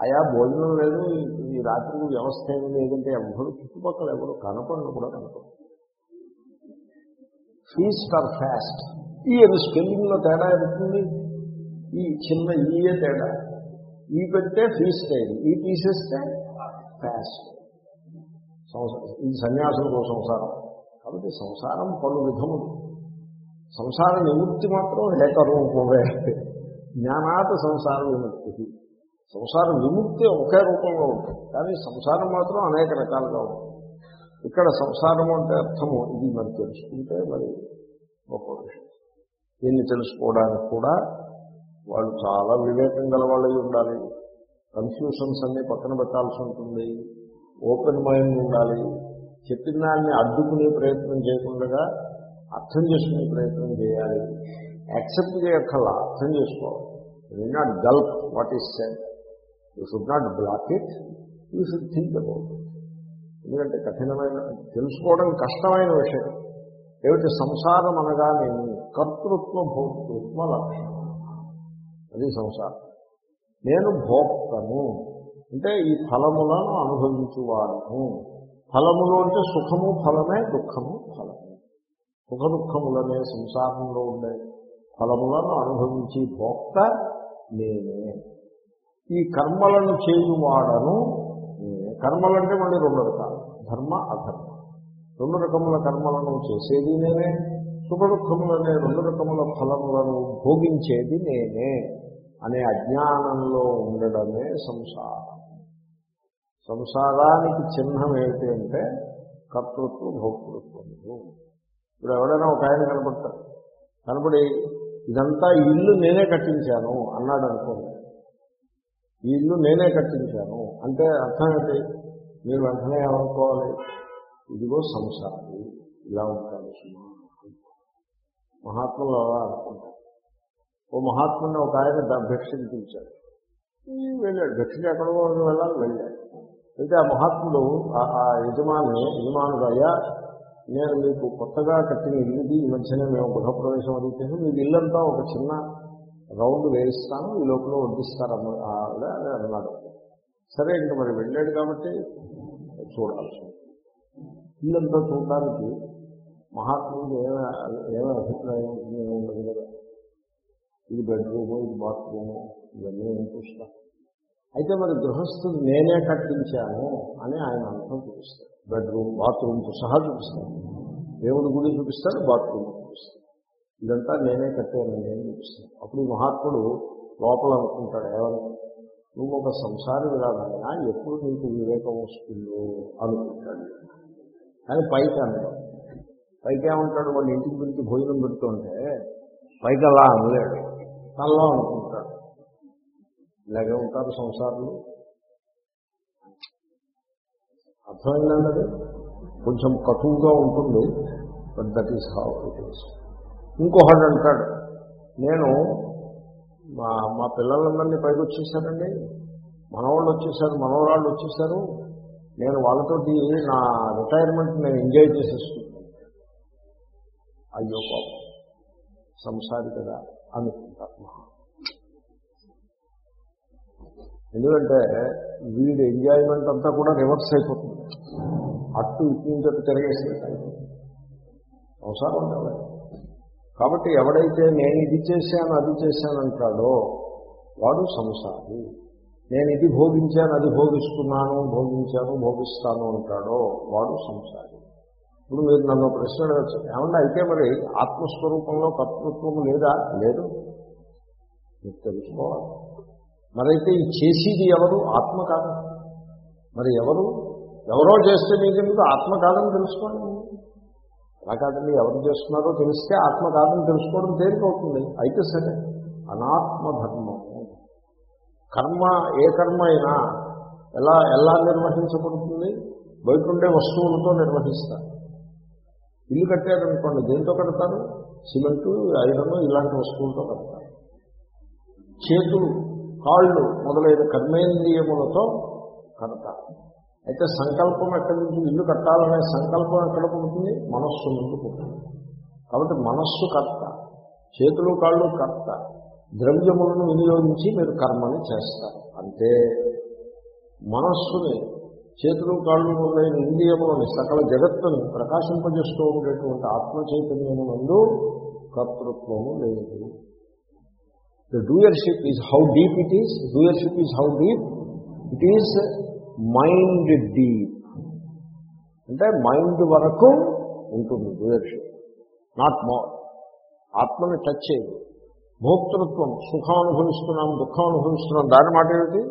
అయా భోజనం లేదు ఈ రాత్రికి వ్యవస్థ ఏమి లేదంటే ఎవరు చుట్టుపక్కల ఎవరు కనపడను కూడా కనపడదు ఫీస్ట్ ఆర్ ఫాస్ట్ ఈ స్పెల్లింగ్లో తేడా ఎదుగుతుంది ఈ చిన్న ఈయే తేడా. ఈ పెడితే ఫీస్ట్ అయింది ఈ తీసేస్తే ఫాస్ట్ సంసారం ఇది సన్యాసులకు సంసారం. కాబట్టి సంసారం పలు విధములు. సంసార నివృత్తి మాత్రం ఏకరూపమే జ్ఞానాత సంసార విముక్తి సంసార విముక్తి ఒకే రూపంలో ఉంటుంది. కానీ సంసారం మాత్రం అనేక రకాలుగా ఉంటుంది. ఇక్కడ సంసారం అంటే అర్థము ఇది మరి తెలుసుకుంటే మరి గొప్ప విషయం. దీన్ని తెలుసుకోవడానికి కూడా వాళ్ళు చాలా వివేకం గల వాళ్ళు ఉండాలి. కన్ఫ్యూషన్స్ అన్ని పక్కన పెట్టాల్సి ఉంటుంది. ఓపెన్ మైండ్ ఉండాలి. చెప్పిన దాన్ని అడ్డుకునే ప్రయత్నం చేయకుండా అర్థం చేసుకునే ప్రయత్నం చేయాలి. యాక్సెప్ట్ చేయక్కల్లా అర్థం చేసుకోవాలి. You not gulp what is said you should not block it you should think about it ఎందుకంటే కఠినమైన తెలుసుకోవడం కష్టమైన విషయం. ఏమిటి? సంసారం అనగానే కర్తృత్వ భోక్తృత్వ లక్షణం. అది సంసారం. నేను భోక్తను. అంటే ఈ ఫలములను అనుభవించువాడను. ఫలములు అంటే సుఖము ఫలమే దుఃఖము ఫలమే. సుఖ దుఃఖములనే సంసారంలో ఉండే ఫలములను అనుభవించి భోక్త నేనే. ఈ కర్మలను చేయువాడను నేనే. కర్మలంటే మళ్ళీ రెండు రకాలు. ధర్మ అధర్మ. రెండు రకముల కర్మలను చేసేది నేనే. సుఖ దుఃఖములనే రెండు రకముల ఫలములను భోగించేది నేనే. అనే అజ్ఞానంలో ఉండడమే సంసారం. సంసారానికి చిహ్నం ఏమిటి అంటే కర్తృత్వ భోక్తృత్వములు ఇప్పుడు ఎవడైనా ఒక ఆయన కనపడతారు. కనపడి ఇదంతా ఇల్లు నేనే కట్టించాను అన్నాడు అనుకోండి. ఈ ఇల్లు నేనే కట్టించాను అంటే అర్థం ఏంటి? మీరు వెంటనే ఏమనుకోవాలి? ఇదిగో సంసారి ఇలా ఉంటాడు సుమా మహాత్ములు అలా అనుకుంటారు. ఓ మహాత్ముని ఒక ఆయన ద- భిక్షకి పిలిచాడు. వెళ్ళాడు భిక్షకి ఎక్కడో వెళ్ళాలి వెళ్ళాడు. అయితే ఆ మహాత్ముడు ఆ- యజమాని యజమానుడు అయ్యా నేను మీకు కొత్తగా కట్టిన ఇల్లుది ఈ మధ్యనే మేము గృహప్రవేశం అది చేసి మీకు ఇల్లంతా ఒక చిన్న రౌండ్ వేయిస్తాను ఈ లోపల వడ్డిస్తారు ఆవిడ అని అన్నాడు. సరే ఇంక మరి వెళ్ళాడు కాబట్టి చూడాల్సి ఇల్లంతా చూడడానికి మహాత్ముడికి ఏమే ఏమే అభిప్రాయం ఉంటుంది ఏమి ఉండదు కదా. ఇది బెడ్రూము ఇది బాత్రూము ఇవన్నీ ఏం చూస్తా అయితే మరి గృహస్థుడు నేనే కట్టించాను అని ఆయన అర్థం చూపిస్తాడు. బెడ్రూమ్ బాత్రూమ్తో సహా చూపిస్తాడు. దేవుడి గుడి చూపిస్తాడు బాత్రూమ్ చూపిస్తాడు. ఇదంతా నేనే కట్టాను నేను చూపిస్తాను అప్పుడు ఈ మహాత్ముడు లోపల అనుకుంటాడు ఏమని నువ్వు ఒక సంసారం ఇలాగైనా ఎప్పుడు నీకు వివేకం వస్తుందో? అనుకుంటాడు. కానీ పైకి అనడం. పైకి ఏమంటాడు వాళ్ళు ఇంటికి పిలిచి భోజనం పెడుతుంటే పైకి అలా అనలేడు. తనలో అనుకుంటాడు ఇలాగే ఉంటారు సంసారంలో. అర్థమైందండి? కొంచెం కటువుగా ఉంటుంది but that is how it is ఇంకొకటి అంటాడు నేను మా మా పిల్లలందరినీ పైకి వచ్చేసారండి మనవాళ్ళు వచ్చేసారు మనవరాళ్ళు వచ్చేసారు. నేను వాళ్ళతోటి నా రిటైర్మెంట్ నేను ఎంజాయ్ చేసేస్తున్నాను. అయ్యో పాపం. సంసారి కదా అని. ఆత్మ ఎందుకంటే వీడి ఎంజాయ్మెంట్ అంతా కూడా రివర్స్ అయిపోతుంది. అట్టు ఇటు నుంచి తిరగేసి అవసరం కదా కాబట్టి ఎవడైతే నేను ఇది చేశాను అది చేశాను అంటాడో వాడు సంసారి. నేను ఇది భోగించాను అది భోగిస్తున్నాను భోగించాను భోగిస్తాను అంటాడో వాడు సంసారి. ఇప్పుడు మీరు నన్ను ప్రశ్న ఏమన్నా అయితే మరి ఆత్మస్వరూపంలో కర్తృత్వం లేదా? లేదు. మీకు తెలుసుకోవాలి. మరైతే ఈ చేసేది ఎవరు? ఆత్మ కాదు మరి ఎవరు? ఎవరో చేస్తే నీకు ఎందుకు ఆత్మ కాదని తెలుసుకోండి? అలా కాదండి ఎవరు చేస్తున్నారో తెలిస్తే ఆత్మ కాదని తెలుసుకోవడం తేలికవుతుంది అయితే సరే అనాత్మధర్మ. కర్మ ఏ కర్మ అయినా ఎలా ఎలా నిర్వహించబడుతుంది? బయట ఉండే వస్తువులతో నిర్వహిస్తారు. ఇల్లు కట్టారనుకోండి దేంతో కడతారు? సిమెంటు ఐరన్ ఇలాంటి వస్తువులతో కడతారు. చేతులు కాళ్ళు మొదలైన కర్మేంద్రియములతో కడతారు. అయితే సంకల్పం ఎక్కడి నుంచి ఇల్లు కట్టాలనే సంకల్పం ఎక్కడ పుడుతుంది? మనస్సు ముందు పుడుతుంది. కాబట్టి మనస్సు కర్త చేతులు కాళ్ళు కర్త ద్రవ్యములను వినియోగించి మీరు కర్మని చేస్తారు. అంటే మనస్సుని చేతులు కాళ్ళు మొదలైన ఇంద్రియములని సకల జగత్తుని ప్రకాశింపజేస్తూ ఉండేటువంటి ఆత్మ చైతన్యము నందు కర్తృత్వము లేదు. The doership is how deep it is doership is how deep it is mind deep అంటే మైండ్ వరకు ఉంటుంది డూయర్షిప్ నాట్ మోర్ ఆత్మని టచ్ చేయదు భోక్తృత్వం సుఖం అనుభవిస్తున్నాం దుఃఖం అనుభవిస్తున్నాం దాని మాట ఏమిటి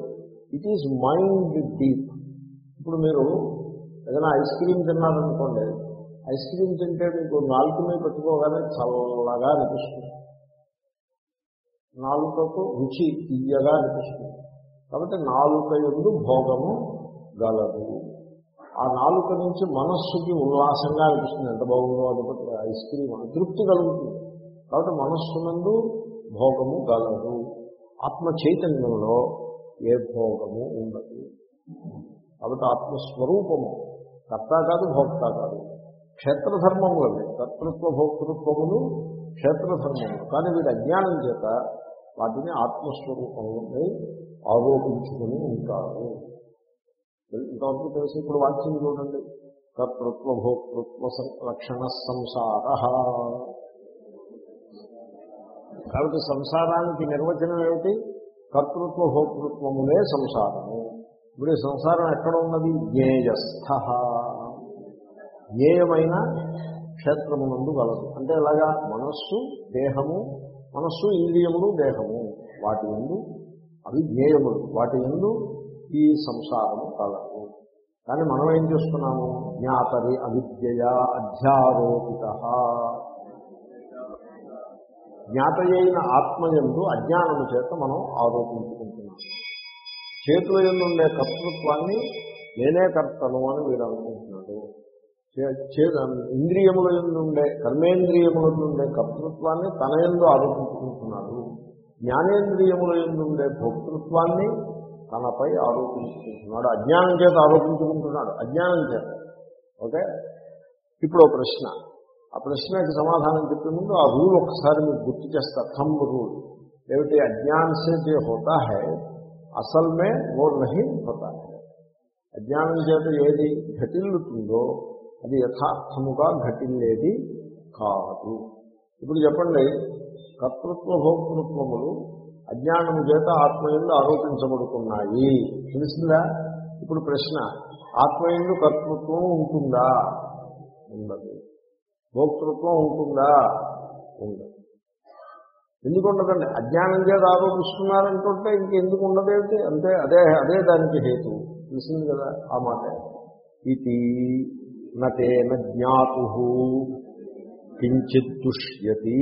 ఇట్ ఈజ్ మైండ్ డీప్ ఇప్పుడు మీరు ఏదైనా ఐస్ క్రీమ్ తిన్నారనుకోండి ఐస్ క్రీమ్ తింటే మీకు నాలుగు మీద పెట్టుకోగానే చల్లగా అనిపిస్తుంది. నాలుకకు రుచి తీయగా అనిపిస్తుంది. కాబట్టి నాలుక ఎందు భోగము గలదు. ఆ నాలుక నుంచి మనస్సుకి ఉల్లాసంగా అనిపిస్తుంది. ఎంత బాగుందో అది ఐస్ క్రీమ్ తృప్తి కలుగుతుంది. కాబట్టి మనస్సునందు భోగము గలదు. ఆత్మ చైతన్యంలో ఏ భోగము ఉండదు. కాబట్టి ఆత్మస్వరూపము కర్త కాదు భోక్త కాదు. క్షేత్రధర్మములు అవి. కర్తృత్వ భోక్తృత్వములు క్షేత్రధర్మములు. కానీ వీడు అజ్ఞానం చేత వాటిని ఆత్మస్వరూపంలో ఆరోపించుకుని ఉంటారు. ఇంతవరకు తెలిసి ఇప్పుడు వాక్యం చూడండి. కర్తృత్వ భోక్తృత్వ లక్షణ సంసార కాబట్టి సంసారానికి నిర్వచనం ఏమిటి? కర్తృత్వ భోక్తృత్వములే సంసారము. ఇప్పుడు సంసారం ఎక్కడ ఉన్నది? జ్ఞేయస్థ. జ్ఞేయమైన క్షేత్రమునందు గలదు. అంటే ఇలాగా మనస్సు దేహము మనస్సు ఇంద్రియములు దేహము. వాటి ఎందు అవి జ్ఞేయములు వాటి ఎందు ఈ సంసారము కలదు. కానీ మనం ఏం చేస్తున్నాము? జ్ఞాతరి అవిద్య అధ్యారోపిత. జ్ఞాతయైన అయిన ఆత్మయందు అజ్ఞానము చేత మనం ఆరోపించుకుంటున్నాం చేతుల ఎందుండే కర్తృత్వాన్ని నేనే కర్తను అని వీడు అనుకుంటున్నాడు. ఇంద్రియముల నుండే కర్మేంద్రియముల నుండే కర్తృత్వాన్ని తన ఎందు ఆరోపించుకుంటున్నాడు. జ్ఞానేంద్రియముల ఎందు ఉండే భోక్తృత్వాన్ని తనపై ఆరోపించుకుంటున్నాడు. అజ్ఞానం చేత ఆరోపించుకుంటున్నాడు. అజ్ఞానం చేత. ఓకే? ఇప్పుడు ప్రశ్న. ఆ ప్రశ్నకి సమాధానం చెప్పే ముందు ఆ రూల్ ఒకసారి మీకు గుర్తు చేస్తా. Thumb rule. ఏమిటి? అజ్ఞాన్ సే జే హోతా హై అసల్ మే ఓ నహి హోతా హై. అజ్ఞానం చేత ఏది ఘటిల్లుతుందో అది యథార్థముగా ఘటిల్లేది కాదు. ఇప్పుడు చెప్పండి కర్తృత్వ భోక్తృత్వములు అజ్ఞానము చేత ఆత్మయందు ఆరోపించబడుతున్నాయి. తెలిసిందా ఇప్పుడు ప్రశ్న ఆత్మయందు కర్తృత్వం ఉంటుందా? ఉండదు. భోక్తృత్వం ఉంటుందా? ఉండదు. ఎందుకు ఉండదండి అజ్ఞానం చేత ఆరోపిస్తున్నారంటుంటే ఇంకెందుకు ఉండదేమిటి అంతే అదే అదే దానికి హేతు. తెలిసింది కదా ఆ మాట. ఇది నతేన జ్ఞాతు కించిత్ దుష్యతి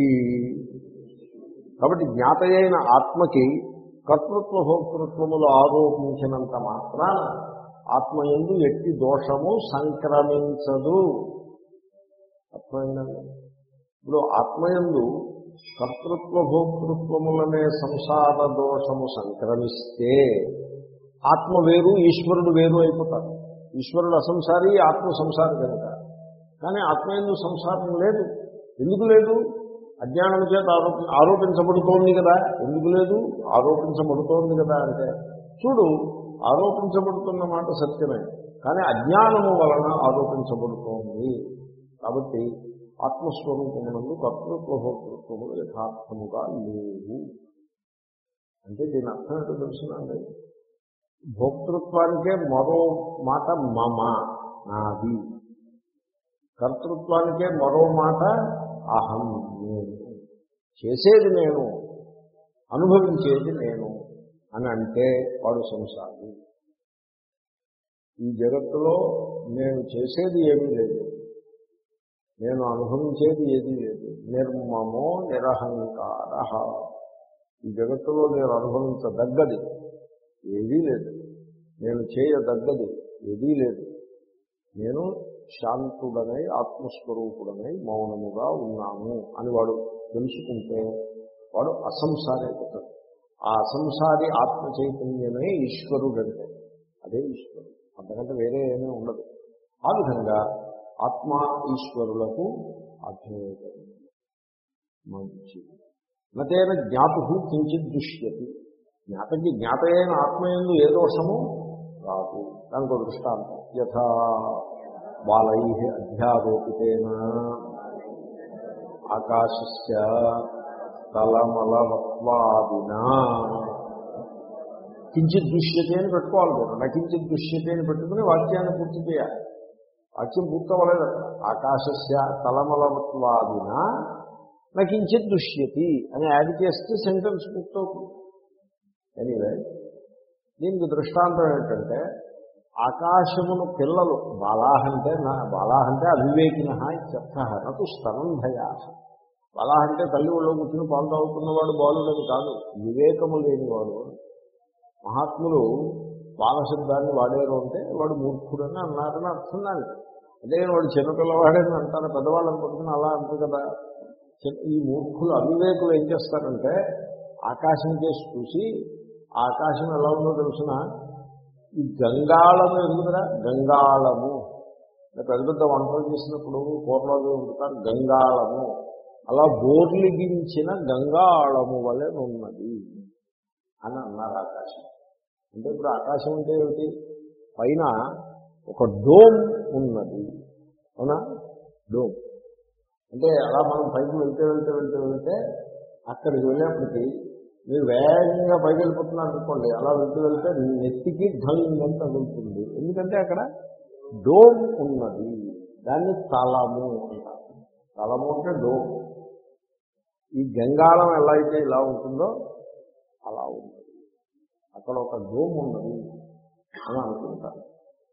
కాబట్టి జ్ఞాత అయిన ఆత్మకి కర్తృత్వ భోక్తృత్వములు ఆరోపించినంత మాత్రాన ఆత్మ ఎందు ఎట్టి దోషము సంక్రమించదు. అర్థమైందండి? ఇప్పుడు ఆత్మయందు కర్తృత్వ భోక్తృత్వములనే సంసార దోషము సంక్రమిస్తే ఆత్మ వేరు ఈశ్వరుడు వేరు అయిపోతారు ఈశ్వరుడు అసంసారి ఆత్మ సంసారి కనుక. కానీ ఆత్మయందు సంసారం లేదు. ఎందుకు లేదు? అజ్ఞానం చేత ఆరోపి ఆరోపించబడుతోంది కదా. ఎందుకు లేదు? ఆరోపించబడుతోంది కదా అంటే చూడు ఆరోపించబడుతున్న మాట సత్యమే. కానీ అజ్ఞానము వలన ఆరోపించబడుతోంది. కాబట్టి ఆత్మస్వరూపమునందు కర్తృత్వ భోక్తృత్వములు యథార్థముగా లేవు. అంటే దీని అర్థం ఏంటో తెలుసునండి భోక్తృత్వానికే మరో మాట మమ నాది. కర్తృత్వానికే మరో మాట అహం నేను. చేసేది నేను అనుభవించేది నేను అని అంటే వాడు సంసారి. ఈ జగత్తులో నేను చేసేది ఏమీ లేదు. నేను అనుభవించేది ఏదీ లేదు. నిర్మమో నిరహంకార. ఈ జగత్తులో నేను అనుభవించదగ్గది ఏదీ లేదు. నేను చేయదగ్గది ఏదీ లేదు. నేను శాంతుడనై ఆత్మస్వరూపుడనై మౌనముగా ఉన్నాను అని వాడు తెలుసుకుంటే వాడు అసంసారి అయిపోతాడు. ఆ అసంసారి ఆత్మ చైతన్యమే ఈశ్వరుడంటే. అదే ఈశ్వరుడు. అంతకంటే వేరే ఏమీ ఉండదు. ఆ విధంగా ఆత్మ ఈశ్వరులకు అభేదం మంచి. నతేన జ్ఞాతు కించిత్ దృశ్యతి జ్ఞాతకి జ్ఞాతయైన అయిన ఆత్మయందు ఏ దోషము? రాదు దానికి దృష్టాంతం యథా బాలై అధ్యారోపితేన. ఆకాశస్య తలమలవత్వాదినా కించిత్ దృశ్యతే అని పెట్టుకోవాలి మీరు. నకించిత్ దృశ్యతే అని పెట్టుకుని వాక్యాన్ని పూర్తి చేయాలి. వాక్యం పూర్తవలేదు ఆకాశస్య తలమలవత్వాదిన నకించిత్ దృశ్యతి అని యాడ్ చేస్తే సెంటెన్స్ పూర్తవుతుంది. ఎనీవే దీనికి దృష్టాంతం ఏంటంటే ఆకాశమును పిల్లలు బాలాహ అంటే నా బాలాహ అంటే అవివేకిన చెత్త నటు స్తనంభయా బాలాహ అంటే తల్లి ఒళ్ళో కూర్చుని పాలు తాగుతున్నవాడు బాలుడని కాదు వివేకము లేనివాడు. మహాత్ములు బాలశబ్దాన్ని వాడేరు అంటే వాడు మూర్ఖుడని అన్నారని అర్థం దానికి అదే వాడు చిన్నపిల్లవాడని అంటారు పెద్దవాళ్ళని పట్టుకుని అలా అంటారు కదా. ఈ మూర్ఖులు అవివేకులు ఏం చేస్తారంటే ఆకాశం చేసి చూసి ఆకాశం ఎలా ఉందో తెలుసిన? ఈ గంగాళము ఎందుకురా గంగాళము. పెద్ద పెద్ద వంటలు చేసినప్పుడు కూరలోకి ఉంటారు గంగాళము. అలా బోర్లిగించిన గంగాళము వలె ఉన్నది అని అన్నారు ఆకాశం. అంటే ఇప్పుడు ఆకాశం అంటే ఏమిటి? పైన ఒక డోమ్ ఉన్నది. అవునా? డోమ్. అంటే అలా మనం పైకి వెళ్తే వెళ్తే వెళ్తే వెళ్తే అక్కడికి వెళ్ళేప్పటికీ మీరు వేగంగా పైకి వెళ్ళిపోతున్నారు అనుకోండి అలా వెళ్తూ వెళ్తే నెత్తికి ఢంగ్ తగులుతుంది ఎందుకంటే అక్కడ డోమ్ ఉన్నది. దాన్ని తలము అంటారు. తలము అంటే డోమ్ ఈ గంగాళం ఎలా అయితే ఇలా ఉంటుందో అలా ఉన్నది అక్కడ ఒక డోమ్ ఉన్నది అని అనుకుంటారు.